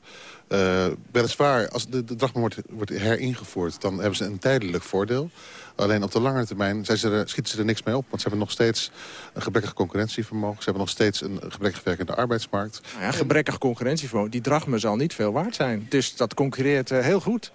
Speaker 23: Uh, weliswaar, als de, de drachma wordt, wordt heringevoerd... dan hebben ze een tijdelijk voordeel. Alleen op de lange termijn zijn ze er, schieten ze er niks mee op. Want ze hebben nog steeds een gebrekkig concurrentievermogen. Ze hebben nog steeds een gebrekkig werkende arbeidsmarkt.
Speaker 22: Nou ja, gebrekkig concurrentievermogen. Die drachme zal niet veel waard zijn. Dus dat concurreert uh, heel goed.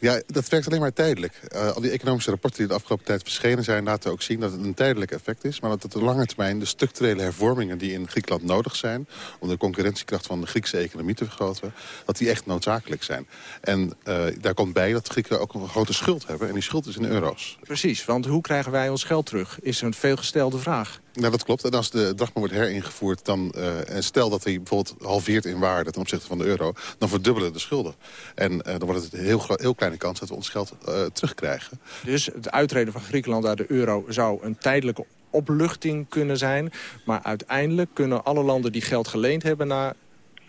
Speaker 23: Ja, dat werkt alleen maar tijdelijk. Uh, al die economische rapporten die de afgelopen tijd verschenen zijn... laten ook zien dat het een tijdelijk effect is. Maar dat op de lange termijn de structurele hervormingen die in Griekenland nodig zijn... om de concurrentiekracht van de Griekse economie te vergroten... dat die echt noodzakelijk zijn. En uh, daar komt bij dat Grieken ook een grote schuld hebben. En die schuld is in euro's.
Speaker 22: Precies, want hoe krijgen wij ons geld terug? Is een veelgestelde vraag.
Speaker 23: Nou, dat klopt. En als de drachma wordt heringevoerd, dan, uh, en stel dat hij bijvoorbeeld halveert in waarde ten opzichte van de euro, dan verdubbelen de schulden. En uh, dan wordt het een heel, heel kleine kans dat we ons geld uh, terugkrijgen.
Speaker 22: Dus het uittreden van Griekenland uit de euro zou een tijdelijke opluchting kunnen zijn. Maar uiteindelijk kunnen alle landen die geld geleend hebben naar,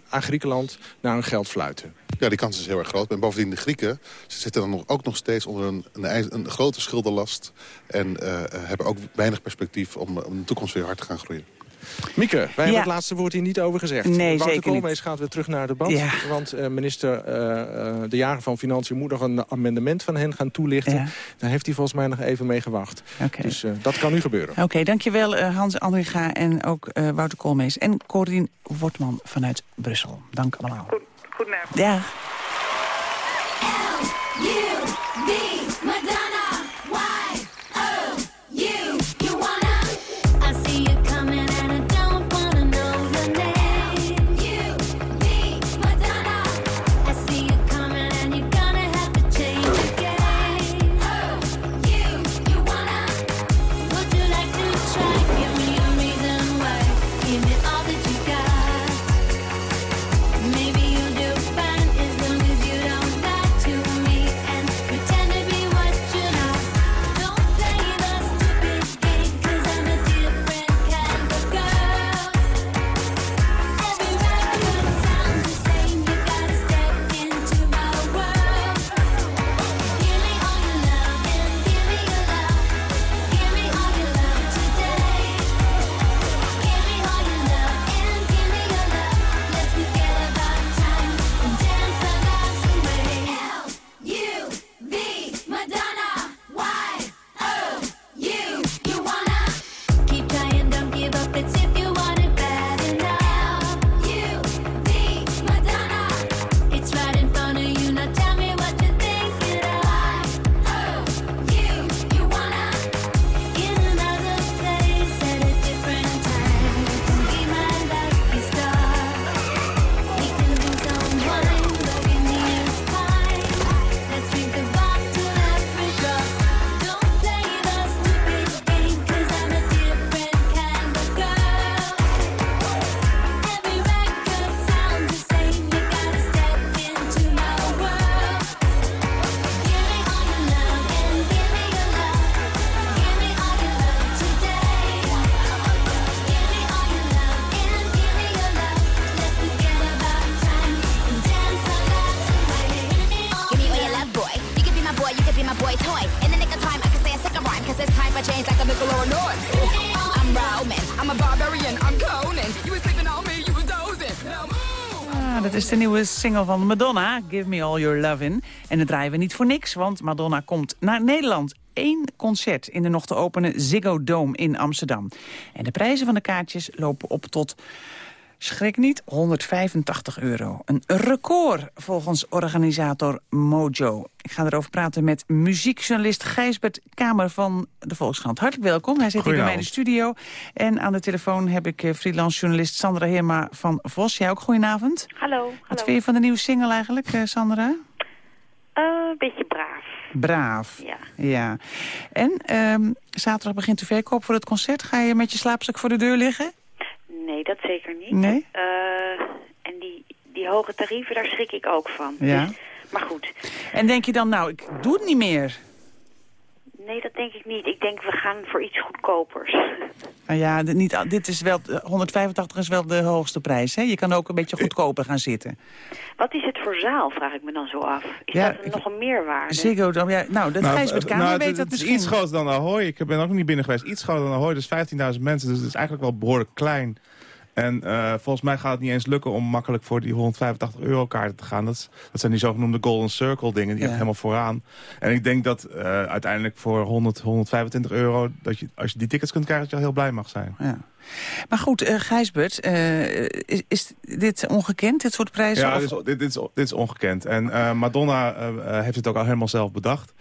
Speaker 22: aan Griekenland naar hun geld fluiten.
Speaker 23: Ja, die kans is heel erg groot. En bovendien de Grieken ze zitten dan ook nog steeds onder een, een, een grote schuldenlast. En uh, hebben ook weinig perspectief om, om in de toekomst weer hard te gaan groeien.
Speaker 22: Mieke, wij ja. hebben het laatste woord hier niet over gezegd.
Speaker 4: Nee,
Speaker 22: Wouter
Speaker 4: zeker
Speaker 22: Koolmees gaat weer terug naar het debat.
Speaker 4: Ja.
Speaker 22: Want uh, minister uh, De Jager van Financiën moet nog een amendement van hen gaan toelichten. Ja. Daar heeft hij volgens mij nog even mee gewacht.
Speaker 4: Okay.
Speaker 22: Dus uh, dat kan nu gebeuren.
Speaker 4: Oké, okay, dankjewel Hans Andringa en ook Wouter Koolmees. En Corien Wortman vanuit Brussel. Dank allemaal.
Speaker 24: Goed, goedenavond.
Speaker 4: Ja. Nieuwe single van Madonna, Give Me All Your Lovin'. En dat draaien we niet voor niks, want Madonna komt naar Nederland. Eén concert in de nog te openen Ziggo Dome in Amsterdam. En de prijzen van de kaartjes lopen op tot... Schrik niet, 185 euro. Een record volgens organisator Mojo. Ik ga erover praten met muziekjournalist Gijsbert Kamer van de Volkskrant. Hartelijk welkom, hij zit hier bij mij in de studio. En aan de telefoon heb ik eh, freelance journalist Sandra Heerma van Vos. Jij ook, goedenavond.
Speaker 25: Hallo.
Speaker 4: Wat
Speaker 25: hallo.
Speaker 4: vind je van de nieuwe single eigenlijk, eh, Sandra?
Speaker 25: Eh, Een beetje braaf.
Speaker 4: Braaf.
Speaker 25: Ja.
Speaker 4: ja. En ehm, zaterdag begint de verkoop voor het concert. Ga je met je slaapstuk voor de deur liggen?
Speaker 25: Nee, dat zeker niet.
Speaker 4: Nee?
Speaker 25: Eh, en die, die hoge tarieven, daar schrik ik ook van.
Speaker 4: Ja.
Speaker 25: Dus- maar goed.
Speaker 4: En denk je dan, nou, ik doe het niet meer?
Speaker 25: Nee, dat denk ik niet. Ik denk, we gaan voor iets goedkopers.
Speaker 4: Nou ja, dit, niet, al- dit is wel, eh, 185 is wel de hoogste prijs. Hè? Je kan ook een beetje goedkoper gaan zitten.
Speaker 25: Wat is het voor zaal, vraag ik me dan zo af. Is
Speaker 26: Ja,
Speaker 25: dat nog een meerwaarde?
Speaker 4: Ziggo Dome, ja, nou, dat Gijsbert
Speaker 26: eh,
Speaker 4: Kamer
Speaker 26: nou,
Speaker 4: weet
Speaker 26: het,
Speaker 4: dat
Speaker 26: het is
Speaker 4: misschien.
Speaker 26: iets groter dan Ahoy. Ik ben ook nog niet binnen geweest. Iets groter dan Ahoy, dus 15.000 mensen. Dus het is eigenlijk wel behoorlijk klein. En eh, volgens mij gaat het niet eens lukken om makkelijk voor die 185 euro kaarten te gaan. Dat, is- dat zijn die zogenoemde Golden Circle dingen, die
Speaker 4: Ja.
Speaker 26: echt helemaal vooraan. En ik denk dat eh, uiteindelijk voor 100, 125 euro, dat je, als je die tickets kunt krijgen, dat je al heel blij mag zijn.
Speaker 4: Ja. Maar goed, eh Gijsbert, is, is dit ongekend, dit soort prijzen?
Speaker 26: Ja,
Speaker 4: Of-
Speaker 26: dit is, dit, is, dit is ongekend. En Madonna heeft het ook al helemaal zelf bedacht.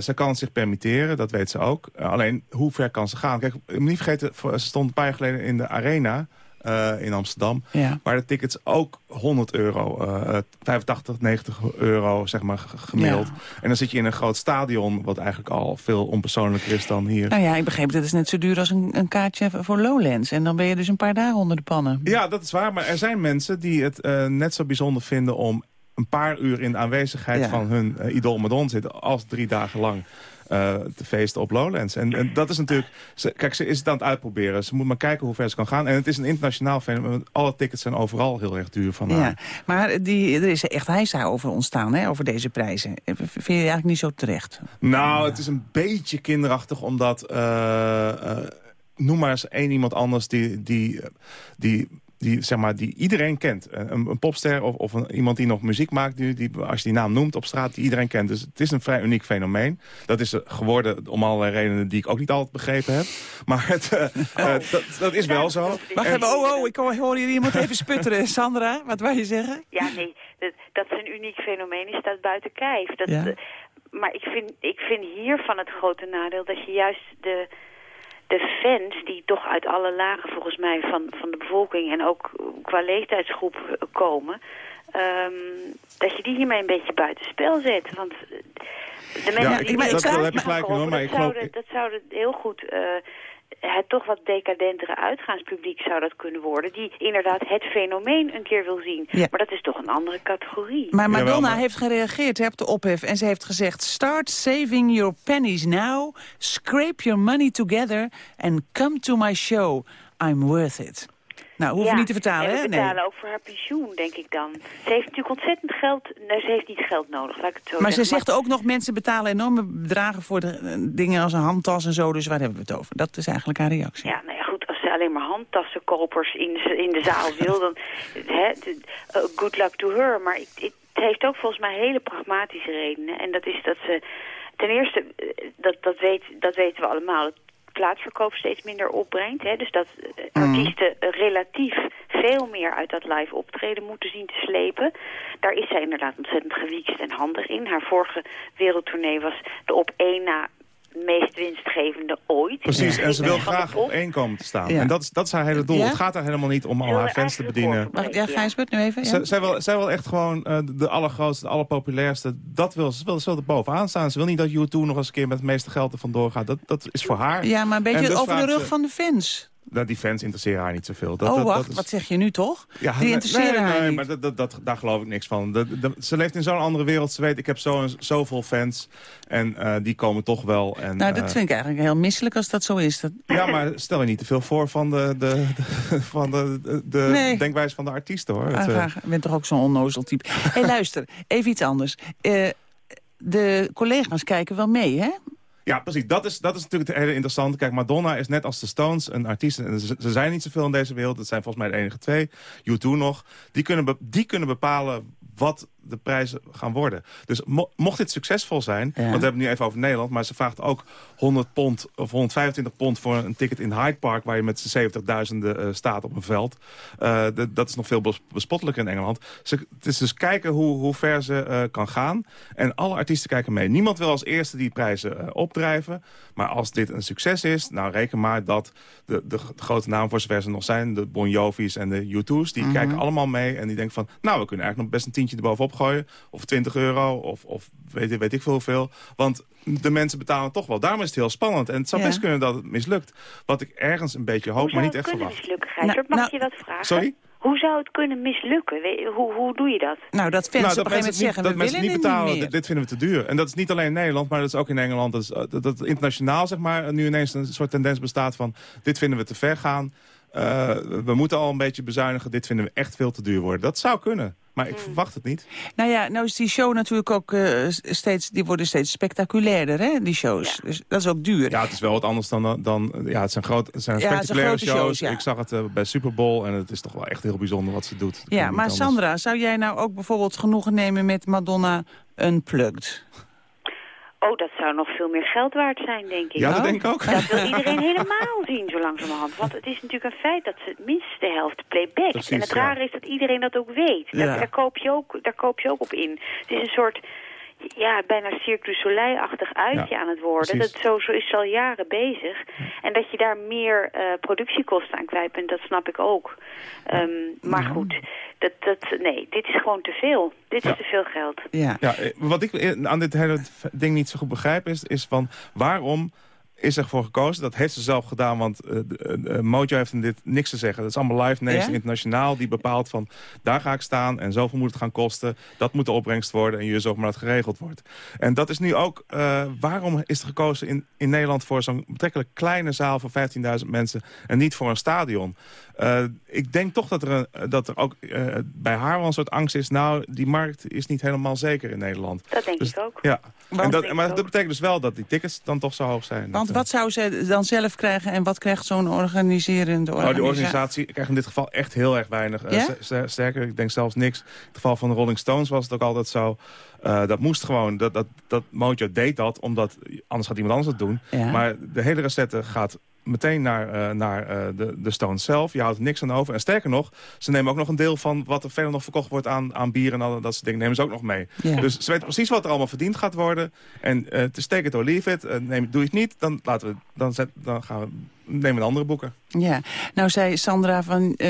Speaker 26: Ze kan het zich permitteren, dat weet ze ook. Alleen, hoe ver kan ze gaan? Kijk, ik moet niet vergeten, ze stond een paar jaar geleden in de Arena... eh, in Amsterdam,
Speaker 4: Ja.
Speaker 26: waar de tickets ook 100 euro, eh, 85, 90 euro zeg maar, gemiddeld. En dan zit je in een groot stadion, wat eigenlijk al veel onpersoonlijker is dan hier.
Speaker 4: Nou ja, ik begreep dat het is net zo duur als een, een kaartje voor Lowlands. En dan ben je dus een paar dagen onder de pannen.
Speaker 26: Ja, dat is waar. Maar er zijn mensen die het eh, net zo bijzonder vinden om een paar uur in de aanwezigheid
Speaker 4: Ja.
Speaker 26: van hun eh, idool Madonna te zitten... als drie dagen lang eh, te feesten op Lowlands. En, en dat is natuurlijk... Ze, kijk, ze is het aan het uitproberen. Ze moet maar kijken hoe ver ze kan gaan. En het is een internationaal fenomeen. want Alle tickets zijn overal heel erg duur van haar.
Speaker 4: Ja, maar die, er is echt hijsa over ontstaan, hè, over deze prijzen. Eh, Vind je eigenlijk niet zo terecht?
Speaker 26: Nou, het is een beetje kinderachtig, omdat... eh, eh, noem maar eens één iemand anders die, die, die, die, zeg maar, die iedereen kent. Een, een popster of, of een, iemand die nog muziek maakt... Die, die, als je die naam noemt op straat, die iedereen kent. Dus het is een vrij uniek fenomeen. Dat is geworden om allerlei redenen die ik ook niet altijd begrepen heb. Maar het, eh, eh, dat, dat is wel zo.
Speaker 4: Wacht
Speaker 26: En-
Speaker 4: even, oh, oh, ik hoor hier iemand even sputteren. Sandra, wat wou je zeggen?
Speaker 25: Ja, nee, dat, dat is een uniek fenomeen, is staat buiten kijf. Dat,
Speaker 4: Ja.
Speaker 25: eh, maar ik vind, ik vind hiervan het grote nadeel dat je juist de, de fans... die toch uit alle lagen volgens mij van, van de bevolking... en ook qua leeftijdsgroep komen... ehm, dat je die hiermee een beetje buitenspel zet. Want de mensen
Speaker 26: Ja,
Speaker 25: die
Speaker 26: ik- dat- heb gelijk hoor, maar ik geloof-
Speaker 25: dat zouden heel goed... eh, het toch wat decadentere uitgaanspubliek zou dat kunnen worden... die inderdaad het fenomeen een keer wil zien.
Speaker 4: Ja.
Speaker 25: Maar dat is toch een andere categorie.
Speaker 4: Maar
Speaker 26: Jawel,
Speaker 4: Madonna
Speaker 26: maar-
Speaker 4: heeft gereageerd hè, op de ophef en ze heeft gezegd... Start saving your pennies now, scrape your money together... and come to my show, I'm worth it. Nou, hoeven we niet te vertalen, hè?
Speaker 25: betalen ook voor haar pensioen, denk ik dan. Ze heeft natuurlijk ontzettend geld... Nee, ze heeft niet geld nodig, laat ik het zo
Speaker 4: Maar ze zegt ook nog, mensen betalen enorme bedragen voor de, eh, dingen als een handtas en zo. Dus waar hebben we het over? Dat is eigenlijk haar reactie.
Speaker 25: Ja, nou ja, goed, als ze alleen maar handtassenkopers in de, in de zaal wil, dan... Hè, de- uh, good luck to her. Maar ik, ik- het heeft ook volgens mij hele pragmatische redenen. En dat is dat ze... Ten eerste, eh, dat, dat, weet, dat weten we allemaal... plaatsverkoop steeds minder opbrengt. Hè? Dus dat eh, artiesten eh, relatief veel meer uit dat live optreden moeten zien te slepen. Daar is zij inderdaad ontzettend gewiekst en handig in. Haar vorige wereldtournee was de op één na meest winstgevende ooit.
Speaker 26: Precies, en ze wil graag op één komen te staan.
Speaker 4: Ja.
Speaker 26: En dat is, dat is haar hele doel.
Speaker 4: Ja?
Speaker 26: Het gaat haar helemaal niet om al haar fans te bedienen.
Speaker 4: Mag, ja, Gijsbert, nu even? Ja?
Speaker 26: Zij, zij, wil, zij wil echt gewoon eh, de allergrootste, de allerpopulairste. Dat wil ze. wil, ze wil er bovenaan staan. Ze wil niet dat U2 nog eens een keer met het meeste geld er vandoor gaat. Dat, dat is voor haar.
Speaker 4: ja, maar een
Speaker 26: En
Speaker 4: beetje
Speaker 26: dus
Speaker 4: over de rug
Speaker 26: ze-
Speaker 4: van de fans.
Speaker 26: Nou, die fans interesseren haar niet zoveel. Dat,
Speaker 4: oh,
Speaker 26: dat,
Speaker 4: wacht,
Speaker 26: dat is-
Speaker 4: wat zeg je nu toch?
Speaker 26: Ja,
Speaker 4: Die
Speaker 26: nee,
Speaker 4: interesseren
Speaker 26: nee,
Speaker 4: haar
Speaker 26: nee,
Speaker 4: niet.
Speaker 26: maar dat, dat, dat, daar geloof ik niks van. Dat- dat- ze leeft in zo'n andere wereld. Ze weet, ik heb zo, zoveel fans. En eh, die komen toch wel. En,
Speaker 4: Nou, dat
Speaker 26: eh,
Speaker 4: vind ik eigenlijk heel misselijk als dat zo is. Dat...
Speaker 26: Ja, maar stel je niet te veel voor van de, de, de- van de, de, denkwijze van de artiesten, hoor. Het,
Speaker 4: Ah,
Speaker 26: eh,
Speaker 4: graag. Je bent toch ook zo'n onnozel type. Hé, hey, luister, even iets anders. Eh, de collega's kijken wel mee, hè?
Speaker 26: Ja, precies. Dat is, dat is natuurlijk het hele interessante. Kijk, Madonna is net als de Stones een artiest. En ze, ze zijn niet zoveel in deze wereld. Dat zijn volgens mij de enige twee. U2 nog. Die kunnen, die kunnen bepalen wat de prijzen gaan worden. Dus mo- mocht dit succesvol zijn... want we hebben het nu even over Nederland... maar ze vraagt ook 100 pond of 125 pond voor een ticket in Hyde Park... waar je met z'n 70.000 eh, staat op een veld. Eh, dat is nog veel bes- bespottelijker in Engeland. Ze, het is dus kijken hoe, hoe ver ze eh, kan gaan. En alle artiesten kijken mee. Niemand wil als eerste die prijzen opdrijven. Maar als dit een succes is... nou reken maar dat de, de, grote namen voor zover ze nog zijn... de Bon Jovi's en de U2's, die
Speaker 27: Mhm.
Speaker 26: kijken allemaal mee... en die denken van, nou, we kunnen eigenlijk nog best een tientje erbovenop gooien. Of 20 euro, of, of weet, weet ik veel hoeveel. Want de mensen betalen toch wel. Daarom is het heel spannend. En het zou
Speaker 21: Ja.
Speaker 26: best kunnen dat het mislukt. Wat ik ergens een beetje hoop, maar niet echt
Speaker 25: kunnen
Speaker 26: verwacht.
Speaker 25: mislukken, Gijsbert? Mag ik je dat vragen?
Speaker 26: Sorry?
Speaker 25: Hoe zou het kunnen mislukken? Hoe, hoe doe je dat?
Speaker 4: Nou, dat fans op een gegeven moment
Speaker 26: niet-
Speaker 4: zeggen,
Speaker 26: dat
Speaker 4: we
Speaker 26: mensen
Speaker 4: willen
Speaker 26: niet
Speaker 4: het
Speaker 26: betalen,
Speaker 4: niet meer.
Speaker 26: dit, dit vinden we te duur. En dat is niet alleen in Nederland, maar dat is ook in Engeland. Dat, is, eh, dat, dat internationaal zeg maar, nu ineens een soort tendens bestaat van... dit vinden we te ver gaan, Eh, we moeten al een beetje bezuinigen... dit vinden we echt veel te duur worden. Dat zou kunnen, maar ik verwacht het niet.
Speaker 4: Nou ja, nou is die show natuurlijk ook eh, steeds, die worden steeds spectaculairder, hè, die shows. Dus dat is ook duur.
Speaker 26: Ja, het is wel wat anders dan... dan ja, het zijn, groot, het zijn
Speaker 4: Ja, het zijn
Speaker 26: spectaculaire
Speaker 4: grote
Speaker 26: shows.
Speaker 4: shows, ja.
Speaker 26: Ik zag het eh, bij Super Bowl en het is toch wel echt heel bijzonder wat ze doet. Dat
Speaker 4: Ja, maar
Speaker 26: anders.
Speaker 4: Sandra, zou jij nou ook bijvoorbeeld genoegen nemen met Madonna Unplugged?
Speaker 25: Oh, dat zou nog veel meer geld waard zijn, denk ik.
Speaker 26: Ja, dat denk ik ook.
Speaker 25: Dat wil iedereen helemaal zien, zo langzamerhand. Want het is natuurlijk een feit dat ze minstens de helft playbackt.
Speaker 26: Precies,
Speaker 25: en het
Speaker 26: ja.
Speaker 25: rare is dat iedereen dat ook weet.
Speaker 26: Ja.
Speaker 25: daar, koop je ook, daar koop je ook op in. Het is een soort... Ja, bijna Cirque du Soleil-achtig uitje
Speaker 26: Ja,
Speaker 25: aan het worden.
Speaker 26: precies.
Speaker 25: Dat, zo, zo is ze al jaren bezig. En dat je daar meer eh, productiekosten aan kwijt bent, dat snap ik ook. Ehm, maar goed, dat, dat, nee, dit is gewoon te veel. Dit is te veel geld.
Speaker 4: Ja.
Speaker 26: Ja, eh, wat ik eh, aan dit hele ding niet zo goed begrijp is, is van waarom is er voor gekozen. Dat heeft ze zelf gedaan, want eh, de- eh, Mojo heeft in dit niks te zeggen. Dat is allemaal live Nation
Speaker 4: Ja?
Speaker 26: Internationaal. Die bepaalt van, daar ga ik staan en zoveel moet het gaan kosten. Dat moet de opbrengst worden en je zorgt maar dat het geregeld wordt. En dat is nu ook, eh, waarom is er gekozen in, in Nederland voor zo'n betrekkelijk kleine zaal van 15.000 mensen en niet voor een stadion? Eh, ik denk toch dat er, een, dat er ook eh, bij haar wel een soort angst is. Nou, die markt is niet helemaal zeker in Nederland.
Speaker 25: Dat denk
Speaker 26: Dus-
Speaker 25: ik ook.
Speaker 26: Ja,
Speaker 4: Want-
Speaker 26: en dat,
Speaker 25: denk
Speaker 26: maar
Speaker 25: ik
Speaker 26: dat betekent dus wel dat die tickets dan toch zo hoog zijn.
Speaker 4: Want wat zou ze dan zelf krijgen en wat krijgt zo'n organiserende organisatie?
Speaker 26: die organisatie krijgt in dit geval echt heel erg weinig. Eh,
Speaker 4: Ja?
Speaker 26: sterker, ik denk zelfs niks. In het geval van de Rolling Stones was het ook altijd zo. Eh, dat moest gewoon. Dat, dat, dat Mojo deed dat, omdat anders gaat iemand anders het doen.
Speaker 4: Ja.
Speaker 26: Maar de hele recette gaat meteen naar, eh, naar eh, de, de Stones zelf. Je houdt er niks aan over. En sterker nog, ze nemen ook nog een deel van wat er verder nog verkocht wordt aan, aan bier en al dat soort dingen. Nemen ze ook nog mee.
Speaker 4: Ja.
Speaker 26: Dus ze weten precies wat er allemaal verdiend gaat worden. En eh te take it or leave it. Eh, neem, doe je het niet, dan, laten we, dan, zet, dan gaan we nemen een andere boeken.
Speaker 4: Ja, nou zei Sandra van, eh,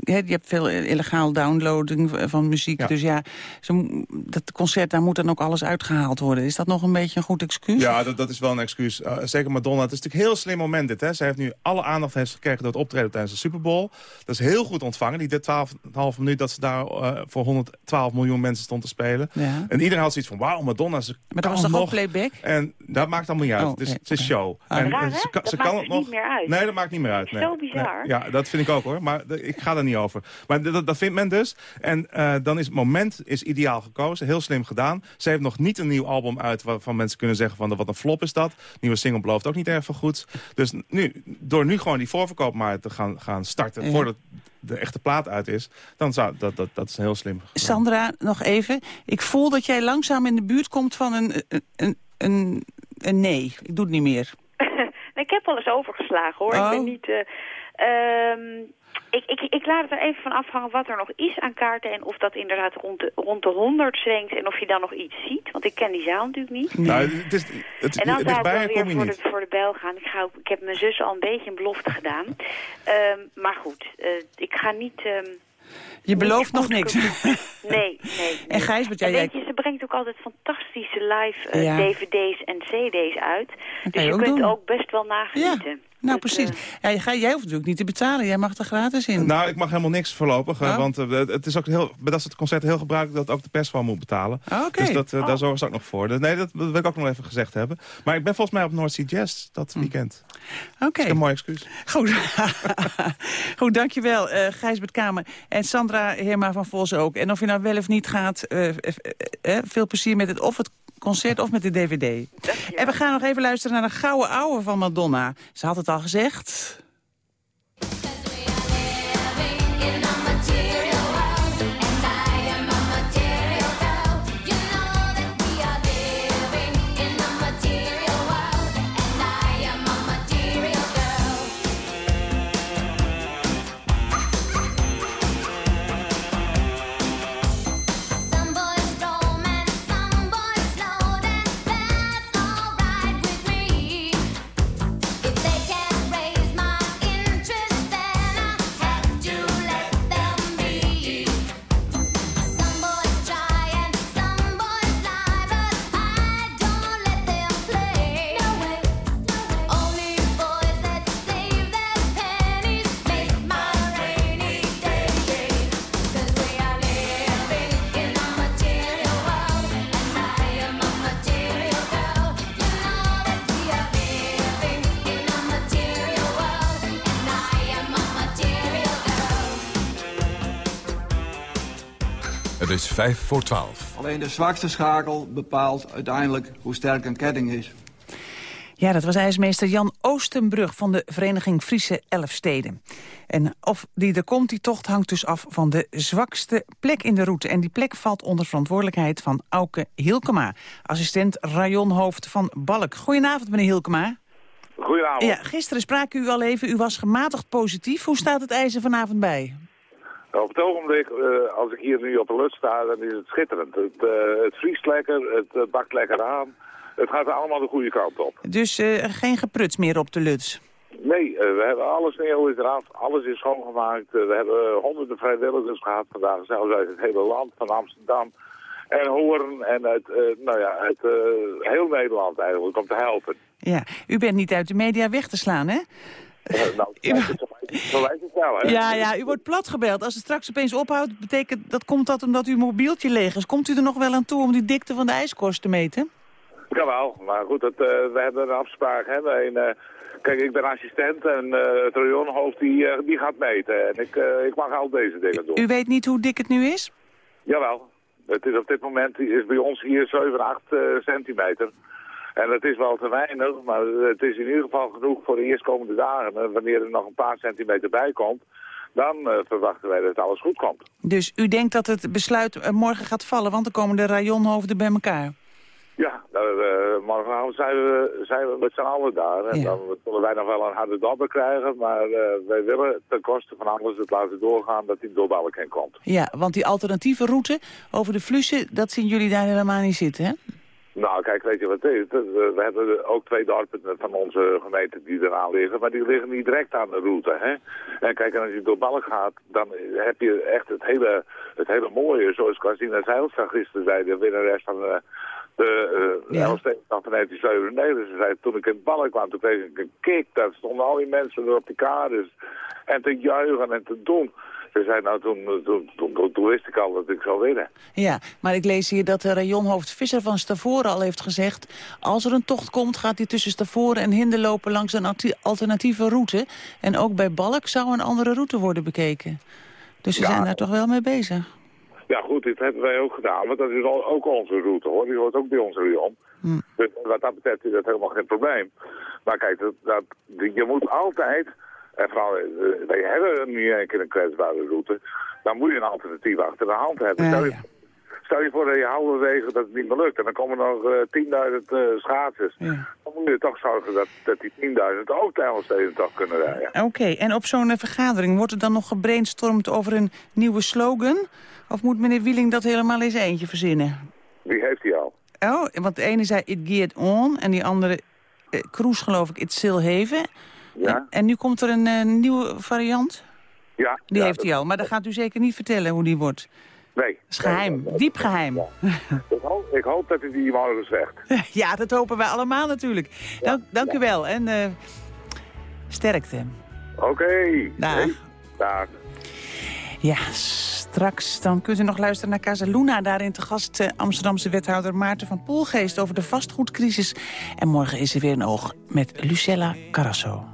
Speaker 4: hè, je hebt veel illegaal downloading van muziek.
Speaker 26: Ja.
Speaker 4: Dus ja, ze, dat concert, daar moet dan ook alles uitgehaald worden. Is dat nog een beetje een goed excuus?
Speaker 26: Ja, dat, dat is wel een excuus. Uh, zeker Madonna. Het is natuurlijk een heel slim moment dit. Hè. Ze heeft nu alle aandacht heeft gekregen door het optreden tijdens de Super Bowl. Dat is heel goed ontvangen. Die 12,5 minuut dat ze daar uh, voor 112 miljoen mensen stond te spelen.
Speaker 4: Ja.
Speaker 26: En iedereen had zoiets van, wauw, Madonna, ze
Speaker 4: Maar dat was toch
Speaker 26: nog.
Speaker 4: ook playback?
Speaker 26: En dat maakt allemaal niet uit.
Speaker 4: Oh,
Speaker 26: het, is,
Speaker 4: nee,
Speaker 26: het is show.
Speaker 4: Ah,
Speaker 26: en,
Speaker 25: raar,
Speaker 26: eh,
Speaker 25: hè?
Speaker 26: ze ze
Speaker 25: maakt
Speaker 26: kan het nog.
Speaker 25: Niet meer uit.
Speaker 26: Nee, dat maakt niet meer uit. Nee.
Speaker 25: Zo bizar.
Speaker 26: Nee. Ja, dat vind ik ook hoor. Maar ik ga er niet over. Maar dat, dat vindt men dus. En uh, dan is het moment is ideaal gekozen. Heel slim gedaan. Ze heeft nog niet een nieuw album uit waarvan mensen kunnen zeggen van wat een flop is dat. Nieuwe single belooft ook niet erg veel goeds. Dus nu, door nu gewoon die voorverkoop maar te gaan, gaan starten
Speaker 4: Ja.
Speaker 26: voordat de echte plaat uit is, dan zou dat, dat, dat is heel slim.
Speaker 4: Sandra, nog even. Ik voel dat jij langzaam in de buurt komt van een, een, een, een nee. Ik doe het niet meer.
Speaker 25: ik heb wel eens overgeslagen hoor.
Speaker 4: Oh.
Speaker 25: Ik ben niet... Uh, um, ik, ik, ik laat het er even van afhangen wat er nog is aan kaarten... en of dat inderdaad rond de, rond de 100 zwengt en of je dan nog iets ziet. Want ik ken die zaal natuurlijk niet.
Speaker 26: Nee. Nou, het is, het,
Speaker 25: en dan zou ik wel weer voor,
Speaker 26: niet.
Speaker 25: de, voor de bel gaan. Ik, ga, ik heb mijn zus al een beetje een belofte gedaan. Um, maar goed, uh, ik ga niet... Um,
Speaker 4: je belooft nog niks.
Speaker 25: Nee, nee, nee.
Speaker 4: En Gijsbert, jij...
Speaker 25: En weet je, ze brengt ook altijd fantastische live uh,
Speaker 4: Ja.
Speaker 25: dvd's en cd's uit. Dus
Speaker 4: je
Speaker 25: kunt
Speaker 4: doen.
Speaker 25: ook best wel nagenieten.
Speaker 4: Nou,
Speaker 25: Dat,
Speaker 4: precies. Ja, jij, jij hoeft natuurlijk niet te betalen. Jij mag er gratis in.
Speaker 26: Nou, ik mag helemaal niks voorlopig. uh,
Speaker 4: Oh.
Speaker 26: Want uh, het is ook heel, bij dat soort concerten heel gebruikelijk dat ook de pers gewoon moet betalen.
Speaker 4: Oh.
Speaker 26: Dus dat, uh,
Speaker 25: Oh.
Speaker 26: daar zorgen ze ook nog voor. Dus nee, dat, dat wil ik ook nog even gezegd hebben. Maar ik ben volgens mij op North Sea Jazz dat
Speaker 4: Hm.
Speaker 26: weekend.
Speaker 4: Oké.
Speaker 26: Dat is een mooi excuus.
Speaker 4: Goed. Goed, dankjewel uh, Gijsbert Kamer. En Sandra Herma van Vos ook. En of je nou wel of niet gaat, veel plezier met het of het concert of met de DVD. En we gaan nog even luisteren naar de gouden ouwe van Madonna. Ze had het al gezegd.
Speaker 3: Vijf voor twaalf.
Speaker 27: Alleen de zwakste schakel bepaalt uiteindelijk hoe sterk een ketting is.
Speaker 4: Ja, dat was ijsmeester Jan Oostenbrug van de Vereniging Friese Elfsteden. En of die er komt, die tocht hangt dus af van de zwakste plek in de route. En die plek valt onder verantwoordelijkheid van Auke Hilkema, assistent rajonhoofd van Balk. Goedenavond, meneer Hilkema.
Speaker 28: Goedenavond.
Speaker 4: Ja, gisteren spraken u al even, u was gematigd positief. Hoe staat het ijzer vanavond bij?
Speaker 28: Op het ogenblik, eh, als ik hier nu op de lut sta, dan is het schitterend. Het, eh, het vriest lekker, het, bakt lekker aan. Het gaat allemaal de goede kant op.
Speaker 4: Dus eh, geen gepruts meer op de luts?
Speaker 28: Nee, we hebben alles sneeuw is eraf, alles is schoongemaakt. We hebben honderden vrijwilligers gehad vandaag, zelfs uit het hele land, van Amsterdam en Hoorn en uit, nou ja, uit heel Nederland eigenlijk, om te helpen.
Speaker 4: Ja, u bent niet uit de media weg te slaan, hè?
Speaker 28: Eh, nou, het hè?
Speaker 4: Ja, ja, u wordt platgebeld. Als het straks opeens ophoudt, betekent dat komt dat omdat uw mobieltje leeg is. Komt u er nog wel aan toe om die dikte van de ijskorst te meten?
Speaker 28: Jawel, maar goed, het, eh, we hebben een afspraak. Hè, een, eh, kijk, ik ben assistent en eh, het rayonhoofd die, die gaat meten. En ik, ik mag al deze dingen doen.
Speaker 4: U weet niet hoe dik het nu is?
Speaker 28: Jawel, het is op dit moment is bij ons hier 7, 8 eh, centimeter. En het is wel te weinig, maar het is in ieder geval genoeg voor de eerstkomende dagen. En wanneer er nog een paar centimeter bij komt, dan eh, verwachten wij dat alles goed komt.
Speaker 4: Dus u denkt dat het besluit eh, morgen gaat vallen, want dan komen de rajonhoofden bij elkaar.
Speaker 28: Ja, eh, morgenavond zijn we, zijn we met z'n allen daar. En dan zullen wij nog wel een harde dobber krijgen. Maar wij willen ten koste van alles het laten doorgaan dat die door Balk heen komt.
Speaker 4: Ja, want die alternatieve route over de Flussen, dat zien jullie daar helemaal niet zitten, hè?
Speaker 28: Nou, kijk, weet je wat het is? We we hebben ook twee dorpen van onze gemeente die eraan liggen, maar die liggen niet direct aan de route. Hè? En kijk, en als je door Balk gaat, dan heb je echt het hele, het hele mooie, zoals Casina Zeilstra gisteren zei, de winnares van eh, de uh,
Speaker 4: Ja.
Speaker 28: Elfstedendag van 1997. Ze zei, toen ik in Balk kwam, toen kreeg ik een kick. Daar stonden al die mensen er op de kades en te juichen en te doen. Ze zei, nou, toen, toen, toen, wist ik al dat ik zou winnen.
Speaker 4: Ja, maar ik lees hier dat de rajonhoofd Visser van Stavoren al heeft gezegd... als er een tocht komt, gaat hij tussen Stavoren en Hinder lopen langs een alternatieve route. En ook bij Balk zou een andere route worden bekeken. Dus ze
Speaker 28: Ja.
Speaker 4: zijn daar toch wel mee bezig.
Speaker 28: Ja goed, dit hebben wij ook gedaan, want dat is ook onze route hoor. Die hoort ook bij ons Rion.
Speaker 4: Hm.
Speaker 28: Dus wat dat betreft is dat helemaal geen probleem. Maar kijk, dat, dat, je moet altijd, en vooral, eh, wij hebben nu een keer een kwetsbare route, dan moet je een alternatief achter de hand hebben. Stel, je, stel je voor dat je halverwege dat het niet meer lukt en dan komen er nog eh, 10.000 eh, schaatsers. Dan moet je toch zorgen dat, dat die 10.000 ook tijdens deze dag kunnen rijden.
Speaker 4: Oké, en op zo'n eh, vergadering wordt er dan nog gebrainstormd over een nieuwe slogan? Of moet meneer Wieling dat helemaal eens eentje verzinnen?
Speaker 28: Die heeft hij al.
Speaker 4: Oh, want de ene zei it geert on en die andere, eh, Kroes geloof ik, it still heven.
Speaker 28: Ja.
Speaker 4: En, en nu komt er een eh, nieuwe variant?
Speaker 28: Ja.
Speaker 4: Die
Speaker 28: ja,
Speaker 4: heeft hij al, maar dan gaat u zeker niet vertellen hoe die wordt.
Speaker 28: Nee.
Speaker 4: Dat is geheim, diep geheim.
Speaker 28: Ik hoop, ik hoop dat hij die morgen zegt.
Speaker 4: ja, dat hopen wij allemaal natuurlijk. Dank, dank u wel en eh, sterkte.
Speaker 28: Oké.
Speaker 4: Dag.
Speaker 28: Hey, Dag.
Speaker 4: Ja, straks dan kunt u nog luisteren naar Casaluna. Daarin te gast eh, Amsterdamse wethouder Maarten van Poelgeest over de vastgoedcrisis. En morgen is er weer een oog met Lucella Carasso.